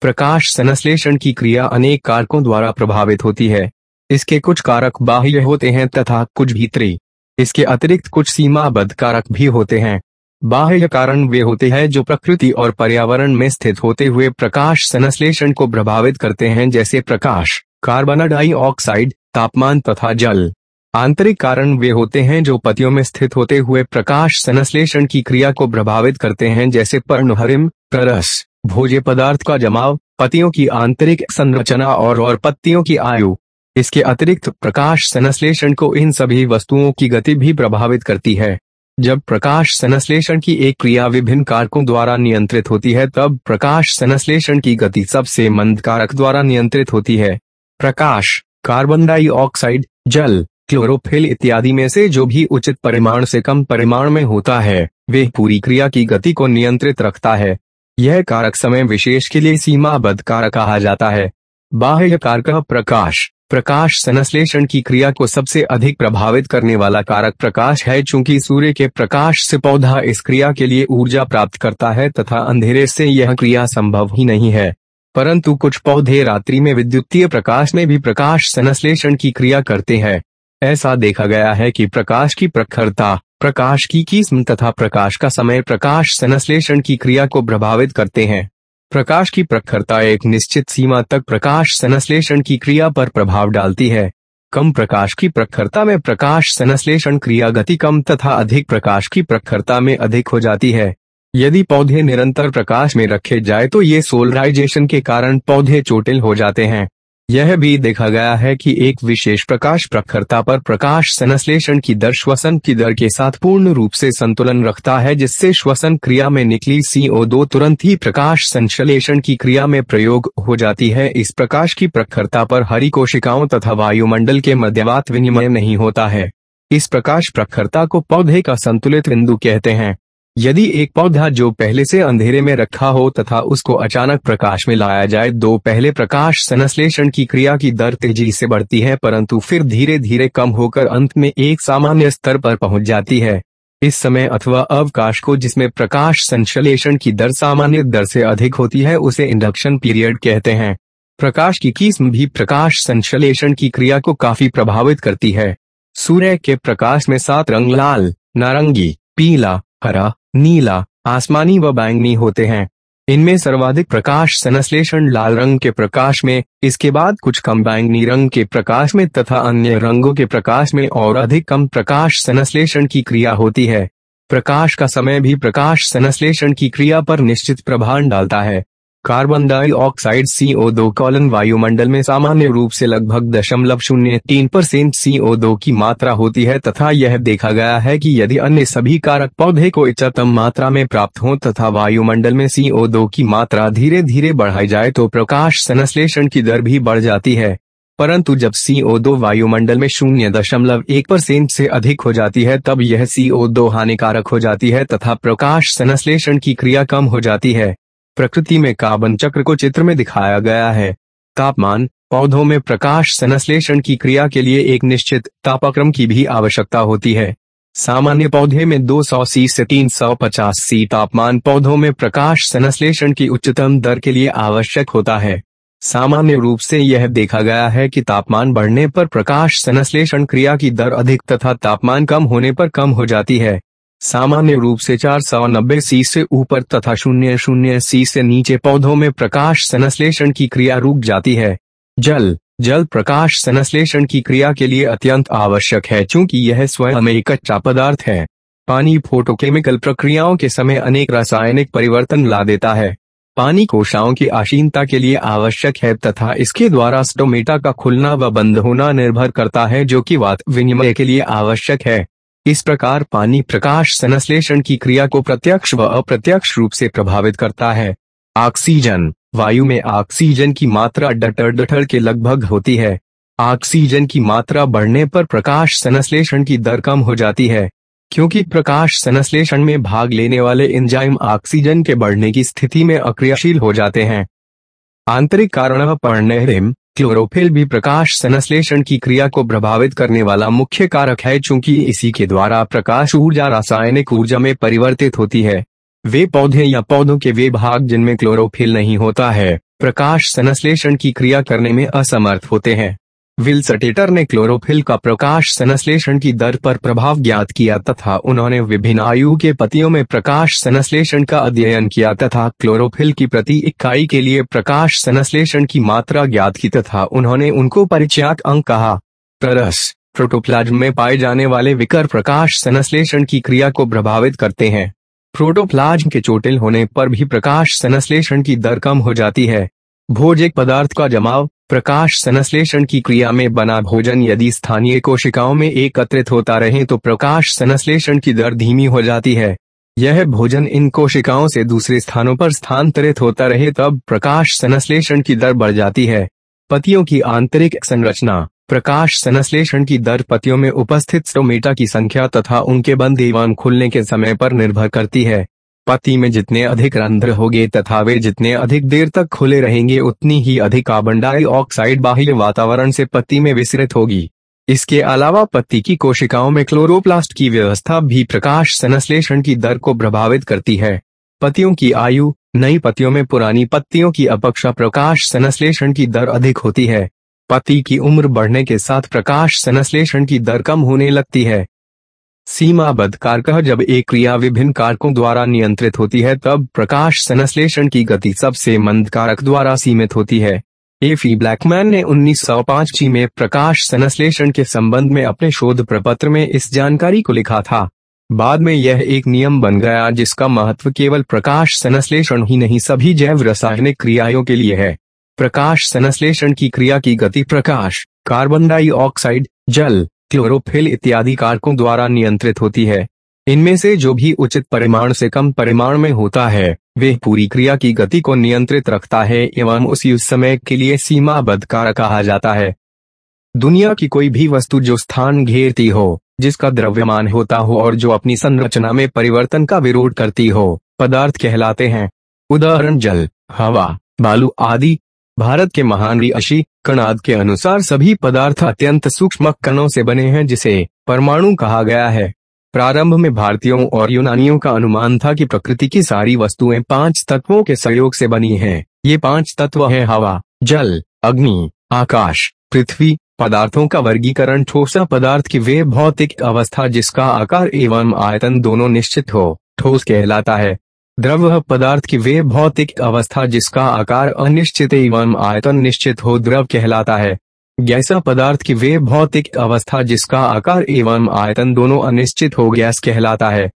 प्रकाश संश्लेषण की क्रिया अनेक कारकों द्वारा प्रभावित होती है। इसके कुछ कारक बाह्य होते हैं तथा कुछ भीतरी। इसके अतिरिक्त कुछ सीमाबद्ध कारक भी होते हैं। बाह्य कारण वे होते हैं जो प्रकृति और पर्यावरण में स्थित होते हुए प्रकाश संश्लेषण को प्रभावित करते हैं, जैसे प्रकाश, कार्बन डाइऑक्साइड, तापमान तथा जल। आंतरिक कारण वे होते हैं जो पतियों में स्थित होते हुए प्रकाश संश्लेषण की क्रिया को प्रभावित करते हैं, जैसे पर्णहरिम प्ररस भोज्य पदार्थ का जमाव, पतियों की आंतरिक संरचना और और पत्तियों की आयु। इसके अतिरिक्त प्रकाश संश्लेषण को इन सभी वस्तुओं की गति भी प्रभावित करती है। जब प्रकाश संश्लेषण की एक क्रिया विभिन्न कारकों द्वारा नियंत्रित होती है, तब प्रकाश संश्लेषण की गति सबसे मंद कारक द्वारा नियंत्रित होती है। प्रकाश, कार्बन डाइऑक्साइड, जल, क्लोरोफिल इत्यादि में से जो भी उचित परिमाण से कम परिमाण में होता है, वे पूरी क्रिया की गति को नियंत्रित रखता है। यह कारक समय विशेष के लिए सीमाबद्ध कारक कहा जाता है। बाह्य कारक प्रकाश प्रकाश संश्लेषण की क्रिया को सबसे अधिक प्रभावित करने वाला कारक प्रकाश है, चूँकि सूर्य के प्रकाश से पौधा इस क्रिया के लिए ऊर्जा प्राप्त करता है तथा अंधेरे से यह क्रिया संभव ही नहीं है। परंतु कुछ पौधे रात्रि में विद्युतीय प्रकाश में भी प्रकाश संश्लेषण की क्रिया करते हैं। ऐसा देखा गया है कि प्रकाश की प्रखरता, प्रकाश की किस्म तथा प्रकाश का समय प्रकाश संश्लेषण की क्रिया को प्रभावित करते हैं। प्रकाश की प्रखरता एक निश्चित सीमा तक प्रकाश संश्लेषण की क्रिया पर प्रभाव डालती है। कम प्रकाश की प्रखरता में प्रकाश संश्लेषण क्रिया गति कम तथा अधिक प्रकाश की प्रखरता में अधिक हो जाती है। यदि पौधे निरंतर प्रकाश में रखे जाए तो ये सोलराइजेशन के कारण पौधे चोटिल हो जाते हैं। यह भी देखा गया है कि एक विशेष प्रकाश प्रखरता पर प्रकाश संश्लेषण की दर श्वसन की दर के साथ पूर्ण रूप से संतुलन रखता है, जिससे श्वसन क्रिया में निकली CO2 तुरंत ही प्रकाश संश्लेषण की क्रिया में प्रयोग हो जाती है। इस प्रकाश की प्रखरता पर हरी कोशिकाओं तथा वायुमंडल के मध्यवात विनिमय नहीं होता है। इस प्रकाश प्रखरता को पौधे का संतुलित बिंदु कहते हैं। यदि एक पौधा जो पहले से अंधेरे में रखा हो तथा उसको अचानक प्रकाश में लाया जाए, दो पहले प्रकाश संश्लेषण की क्रिया की दर तेज़ी से बढ़ती है, परंतु फिर धीरे धीरे कम होकर अंत में एक सामान्य स्तर पर पहुँच जाती है। इस समय अथवा अवकाश को जिसमें प्रकाश संश्लेषण की दर सामान्य दर से अधिक होती है, उसे इंडक्शन पीरियड कहते हैं। प्रकाश की किस्म भी प्रकाश संश्लेषण की क्रिया को काफ़ी प्रभावित करती है। सूर्य के प्रकाश में सात रंग, लाल, नारंगी, पीला, हरा नीला, आसमानी व बैंगनी होते हैं। इनमें सर्वाधिक प्रकाश संश्लेषण लाल रंग के प्रकाश में, इसके बाद कुछ कम बैंगनी रंग के प्रकाश में तथा अन्य रंगों के प्रकाश में और अधिक कम प्रकाश संश्लेषण की क्रिया होती है। प्रकाश का समय भी प्रकाश संश्लेषण की क्रिया पर निश्चित प्रभाव डालता है। कार्बन डाइऑक्साइड सीओ दो कॉलन वायुमंडल में सामान्य रूप से लगभग दशमलव शून्य तीन परसेंट सीओ दो की मात्रा होती है तथा यह देखा गया है कि यदि अन्य सभी कारक पौधे को उच्चतम मात्रा में प्राप्त हो तथा वायुमंडल में सीओ दो की मात्रा धीरे धीरे बढ़ाई जाए तो प्रकाश संश्लेषण की दर भी बढ़ जाती है। परंतु जब सीओ दो वायुमंडल में शून्य दशमलव एक परसेंट से अधिक हो जाती है तब यह सीओ दो हानिकारक हो जाती है तथा प्रकाश संश्लेषण की क्रिया कम हो जाती है। प्रकृति में कार्बन चक्र को चित्र में दिखाया गया है। तापमान, पौधों में प्रकाश संश्लेषण की क्रिया के लिए एक निश्चित तापक्रम की भी आवश्यकता होती है। सामान्य पौधे में 200 सी से 350 सी तापमान पौधों में प्रकाश संश्लेषण की उच्चतम दर के लिए आवश्यक होता है। सामान्य रूप से यह देखा गया है कि तापमान बढ़ने पर प्रकाश संश्लेषण क्रिया की दर अधिक तथा तापमान कम होने पर कम हो जाती है। सामान्य रूप से 490 सी से ऊपर तथा शून्य शून्य सी से नीचे पौधों में प्रकाश संश्लेषण की क्रिया रुक जाती है। जल जल प्रकाश संश्लेषण की क्रिया के लिए अत्यंत आवश्यक है क्योंकि यह स्वयं एक कच्चा पदार्थ है। पानी फोटोकेमिकल प्रक्रियाओं के समय अनेक रासायनिक परिवर्तन ला देता है। पानी कोशाओं की आशीनता के लिए आवश्यक है तथा इसके द्वारा स्टोमेटा का खुलना व बंद होना निर्भर करता है जो कि वात विनिमय के लिए आवश्यक है। इस प्रकार पानी प्रकाश संश्लेषण की क्रिया को प्रत्यक्ष व अप्रत्यक्ष रूप से प्रभावित करता है। ऑक्सीजन। वायु में ऑक्सीजन की मात्रा डटर डटर के लगभग होती है। ऑक्सीजन की मात्रा बढ़ने पर प्रकाश संश्लेषण की दर कम हो जाती है, क्योंकि प्रकाश संश्लेषण में भाग लेने वाले इंजाइम ऑक्सीजन के बढ़ने की स्थिति में अक्रियाशील हो जाते हैं। आंतरिक कारण पर्णहरिम क्लोरोफिल भी प्रकाश संश्लेषण की क्रिया को प्रभावित करने वाला मुख्य कारक है चूँकि इसी के द्वारा प्रकाश ऊर्जा रासायनिक ऊर्जा में परिवर्तित होती है। वे पौधे या पौधों के वे भाग जिनमें क्लोरोफिल नहीं होता है, प्रकाश संश्लेषण की क्रिया करने में असमर्थ होते हैं। विल्सटेटर ने क्लोरोफिल का प्रकाश संश्लेषण की दर पर प्रभाव ज्ञात किया तथा उन्होंने विभिन्न आयु के पतियों में प्रकाश संश्लेषण का अध्ययन किया तथा क्लोरोफिल की प्रति इकाई के लिए प्रकाश संश्लेषण की मात्रा ज्ञात की तथा उन्होंने उनको परिचयाक अंक कहा। तरस, प्रोटोप्लाज्म में पाए जाने वाले विकर प्रकाश संश्लेषण की क्रिया को प्रभावित करते हैं। प्रोटोप्लाज्म के चोटिल होने पर भी प्रकाश संश्लेषण की दर कम हो जाती है। भोजक पदार्थ का जमाव प्रकाश संश्लेषण की क्रिया में बना भोजन यदि स्थानीय कोशिकाओं में एकत्रित होता रहे तो प्रकाश संश्लेषण की दर धीमी हो जाती है। यह भोजन इन कोशिकाओं से दूसरे स्थानों पर स्थानांतरित होता रहे तब प्रकाश संश्लेषण की दर बढ़ जाती है। पतियों की आंतरिक संरचना। प्रकाश संश्लेषण की दर पतियों में उपस्थित स्टोमेटा की संख्या तथा उनके बंद एवं खुलने के समय पर निर्भर करती है। पति में जितने अधिक रंध्र होंगे तथा वे जितने अधिक देर तक खुले रहेंगे, उतनी ही अधिक कार्बन डाइऑक्साइड बाह्य वातावरण से पत्ती में विसरित होगी। इसके अलावा पत्ती की कोशिकाओं में क्लोरोप्लास्ट की व्यवस्था भी प्रकाश संश्लेषण की दर को प्रभावित करती है। पतियों की आयु, नई पत्तियों में पुरानी पत्तियों की अपेक्षा प्रकाश संश्लेषण की दर अधिक होती है। पति की उम्र बढ़ने के साथ प्रकाश संश्लेषण की दर कम होने लगती है। सीमाबद्ध कारक जब एक क्रिया विभिन्न कारकों द्वारा नियंत्रित होती है, तब प्रकाश संश्लेषण की गति सबसे मंद कारक द्वारा सीमित होती है। एफी ब्लैकमैन ने 1905 में प्रकाश संश्लेषण के संबंध में अपने शोध प्रपत्र में इस जानकारी को लिखा था। बाद में यह एक नियम बन गया जिसका महत्व केवल प्रकाश संश्लेषण ही नहीं, सभी जैव रासायनिक क्रियाओं के लिए है। प्रकाश संश्लेषण की क्रिया की गति प्रकाश, कार्बन डाइऑक्साइड, जल क्लोरोफिल इत्यादि कारकों द्वारा नियंत्रित होती है। इनमें से जो भी उचित परिमाण से कम परिमाण में होता है, वे पूरी क्रिया की गति को नियंत्रित रखता है एवं उसी उस समय के लिए सीमाबद्ध कारक कहा जाता है। दुनिया की कोई भी वस्तु जो स्थान घेरती हो, जिसका द्रव्यमान होता हो और जो अपनी संरचना में परिवर्तन का विरोध करती हो, पदार्थ कहलाते हैं। उदाहरण जल, हवा, बालू आदि। भारत के महान रियशी कणाद के अनुसार सभी पदार्थ अत्यंत सूक्ष्म कणों से बने हैं, जिसे परमाणु कहा गया है प्रारंभ में भारतीयों और यूनानियों का अनुमान था कि प्रकृति की सारी वस्तुएँ पाँच तत्वों के सहयोग से बनी हैं। ये पाँच तत्व हैं, हवा, जल, अग्नि, आकाश, पृथ्वी, पदार्थों का वर्गीकरण, ठोसा पदार्थ की वे भौतिक अवस्था जिसका आकार एवं आयतन दोनों निश्चित हो, ठोस कहलाता है द्रव पदार्थ की वे भौतिक अवस्था जिसका आकार अनिश्चित एवं आयतन निश्चित हो द्रव कहलाता है। गैसा पदार्थ की वे भौतिक अवस्था जिसका आकार एवं आयतन दोनों अनिश्चित हो गैस कहलाता है।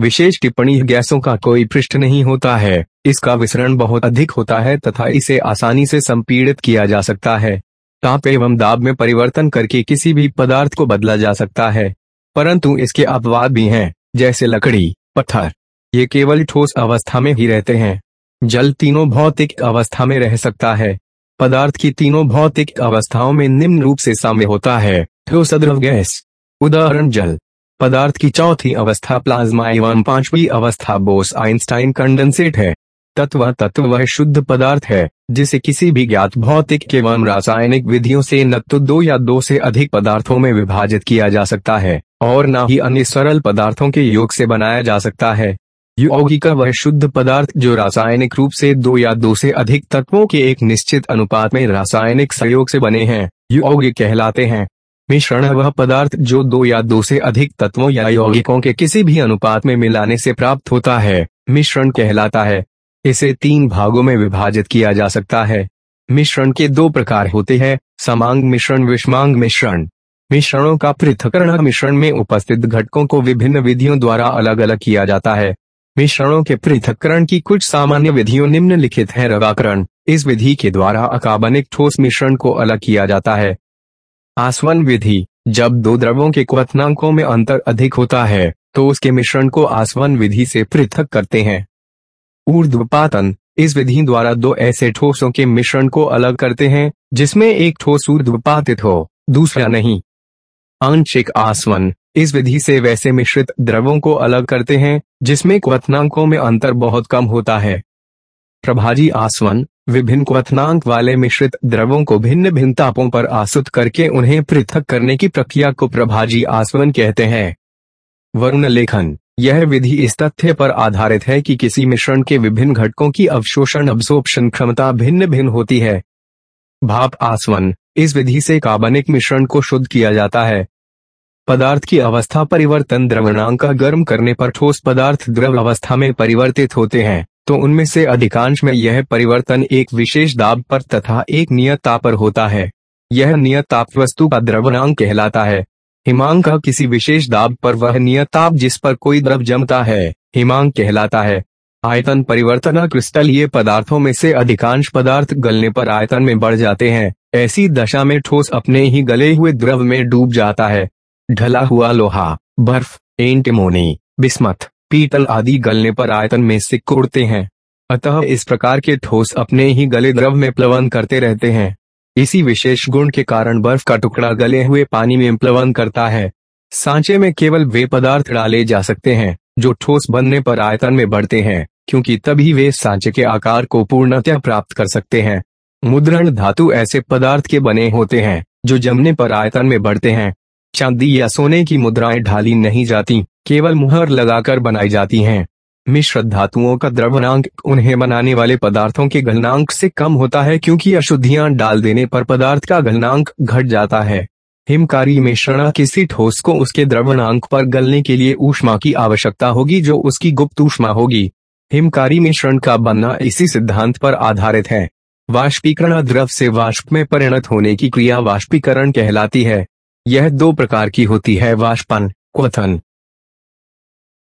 विशेष टिप्पणी, गैसों का कोई पृष्ठ नहीं होता है। इसका विसरण बहुत अधिक होता है तथा इसे आसानी से संपीड़ित किया जा सकता है। ताप एवं दाब में परिवर्तन करके किसी भी पदार्थ को बदला जा सकता है। परंतु इसके अपवाद भी हैं, जैसे लकड़ी, पत्थर ये केवल ठोस अवस्था में ही रहते हैं। जल तीनों भौतिक अवस्था में रह सकता है। पदार्थ की तीनों भौतिक अवस्थाओं में निम्न रूप से साम्य होता है। ठोस द्रव गैस, उदाहरण जल। पदार्थ की चौथी अवस्था प्लाज्मा एवं पांचवी अवस्था बोस आइंस्टाइन कंडेंसेट है। तत्व तत्व वह शुद्ध पदार्थ है, जिसे किसी भी ज्ञात भौतिक एवं रासायनिक विधियों से न तो दो या दो से अधिक पदार्थों में विभाजित किया जा सकता है, और न ही अन्य सरल पदार्थों के योग से बनाया जा सकता है। यौगिक वह शुद्ध पदार्थ जो रासायनिक रूप से दो या दो से अधिक तत्वों के एक निश्चित अनुपात में रासायनिक सहयोग से बने हैं, यौगिक कहलाते हैं। मिश्रण वह पदार्थ जो दो या दो से अधिक तत्वों या यौगिकों के किसी भी अनुपात में मिलाने से प्राप्त होता है, मिश्रण कहलाता है। इसे तीन भागों में विभाजित किया जा सकता है। मिश्रण के दो प्रकार होते हैं, समांग मिश्रण, विषमांग मिश्रण। मिश्रणों का पृथकरण मिश्रण में उपस्थित घटकों को विभिन्न विधियों द्वारा अलग अलग किया जाता है। मिश्रणों के पृथककरण की कुछ सामान्य विधियों निम्नलिखित है। रवाकरण इस विधि के द्वारा अकाबनिक ठोस मिश्रण को अलग किया जाता है। आसवन विधि। जब दो द्रवों के क्वथनांकों में अंतर अधिक होता है तो उसके मिश्रण को आसवन विधि से पृथक करते हैं। ऊर्ध्वपातन। इस विधि द्वारा दो ऐसे ठोसों के मिश्रण को अलग करते हैं, जिसमें एक ठोस ऊर्ध्वपातित हो, दूसरा नहीं। आंशिक आसवन। इस विधि से वैसे मिश्रित द्रवों को अलग करते हैं जिसमें क्वथनांकों में अंतर बहुत कम होता है। प्रभाजी आसवन, विभिन्न क्वथनांक वाले मिश्रित द्रवों को भिन्न भिन्न तापों पर आसुत करके उन्हें पृथक करने की प्रक्रिया को प्रभाजी आसवन कहते हैं। वरुण लेखन यह विधि इस तथ्य पर आधारित है कि किसी मिश्रण के विभिन्न घटकों की अवशोषण अब्सोर्प्शन क्षमता भिन्न भिन्न होती है। भाप आसवन, इस विधि से कार्बनिक मिश्रण को शुद्ध किया जाता है। पदार्थ की अवस्था परिवर्तन द्रवणांक का गर्म करने पर ठोस पदार्थ द्रव अवस्था में परिवर्तित होते हैं तो उनमें से अधिकांश में यह परिवर्तन एक विशेष दाब पर तथा एक नियत ताप पर होता है। यह नियत ताप वस्तु का द्रवणांक कहलाता है। हिमांक का किसी विशेष दाब पर वह नियत ताप जिस पर कोई द्रव जमता है हिमांक कहलाता है। आयतन परिवर्तन क्रिस्टलीय पदार्थों में से अधिकांश पदार्थ गलने पर आयतन में बढ़ जाते हैं, ऐसी दशा में ठोस अपने ही गले हुए द्रव में डूब जाता है। ढला हुआ लोहा, बर्फ़ एंटीमोनी बिस्मत, पीतल आदि गलने पर आयतन में सिकुड़ते हैं। अतः इस प्रकार के ठोस अपने ही गले द्रव में प्लवन करते रहते हैं। इसी विशेष गुण के कारण बर्फ़ का टुकड़ा गले हुए पानी में प्लवन करता है। सांचे में केवल वे पदार्थ डाले जा सकते हैं, जो ठोस बनने पर आयतन में बढ़ते हैं, क्योंकि तभी वे सांचे के आकार को पूर्णतः प्राप्त कर सकते हैं। मुद्रण धातु ऐसे पदार्थ के बने होते हैं, जो जमने पर आयतन में बढ़ते हैं। चांदी या सोने की मुद्राएँ ढाली नहीं जाती, केवल मुहर लगाकर बनाई जाती हैं। मिश्र धातुओं का द्रवनांक उन्हें बनाने वाले पदार्थों के गलनांक से कम होता है क्योंकि अशुद्धियाँ डाल देने पर पदार्थ का गलनांक घट जाता है। हिमकारी मिश्रण किसी ठोस को उसके द्रवनांक पर गलने के लिए ऊष्मा की आवश्यकता होगी जो उसकी गुप्त ऊष्मा होगी। हिमकारी मिश्रण का बनना इसी सिद्धांत पर आधारित है। वाष्पीकरण द्रव से वाष्प में परिणत होने की क्रिया वाष्पीकरण कहलाती है। यह दो प्रकार की होती है वाष्पन क्वथन।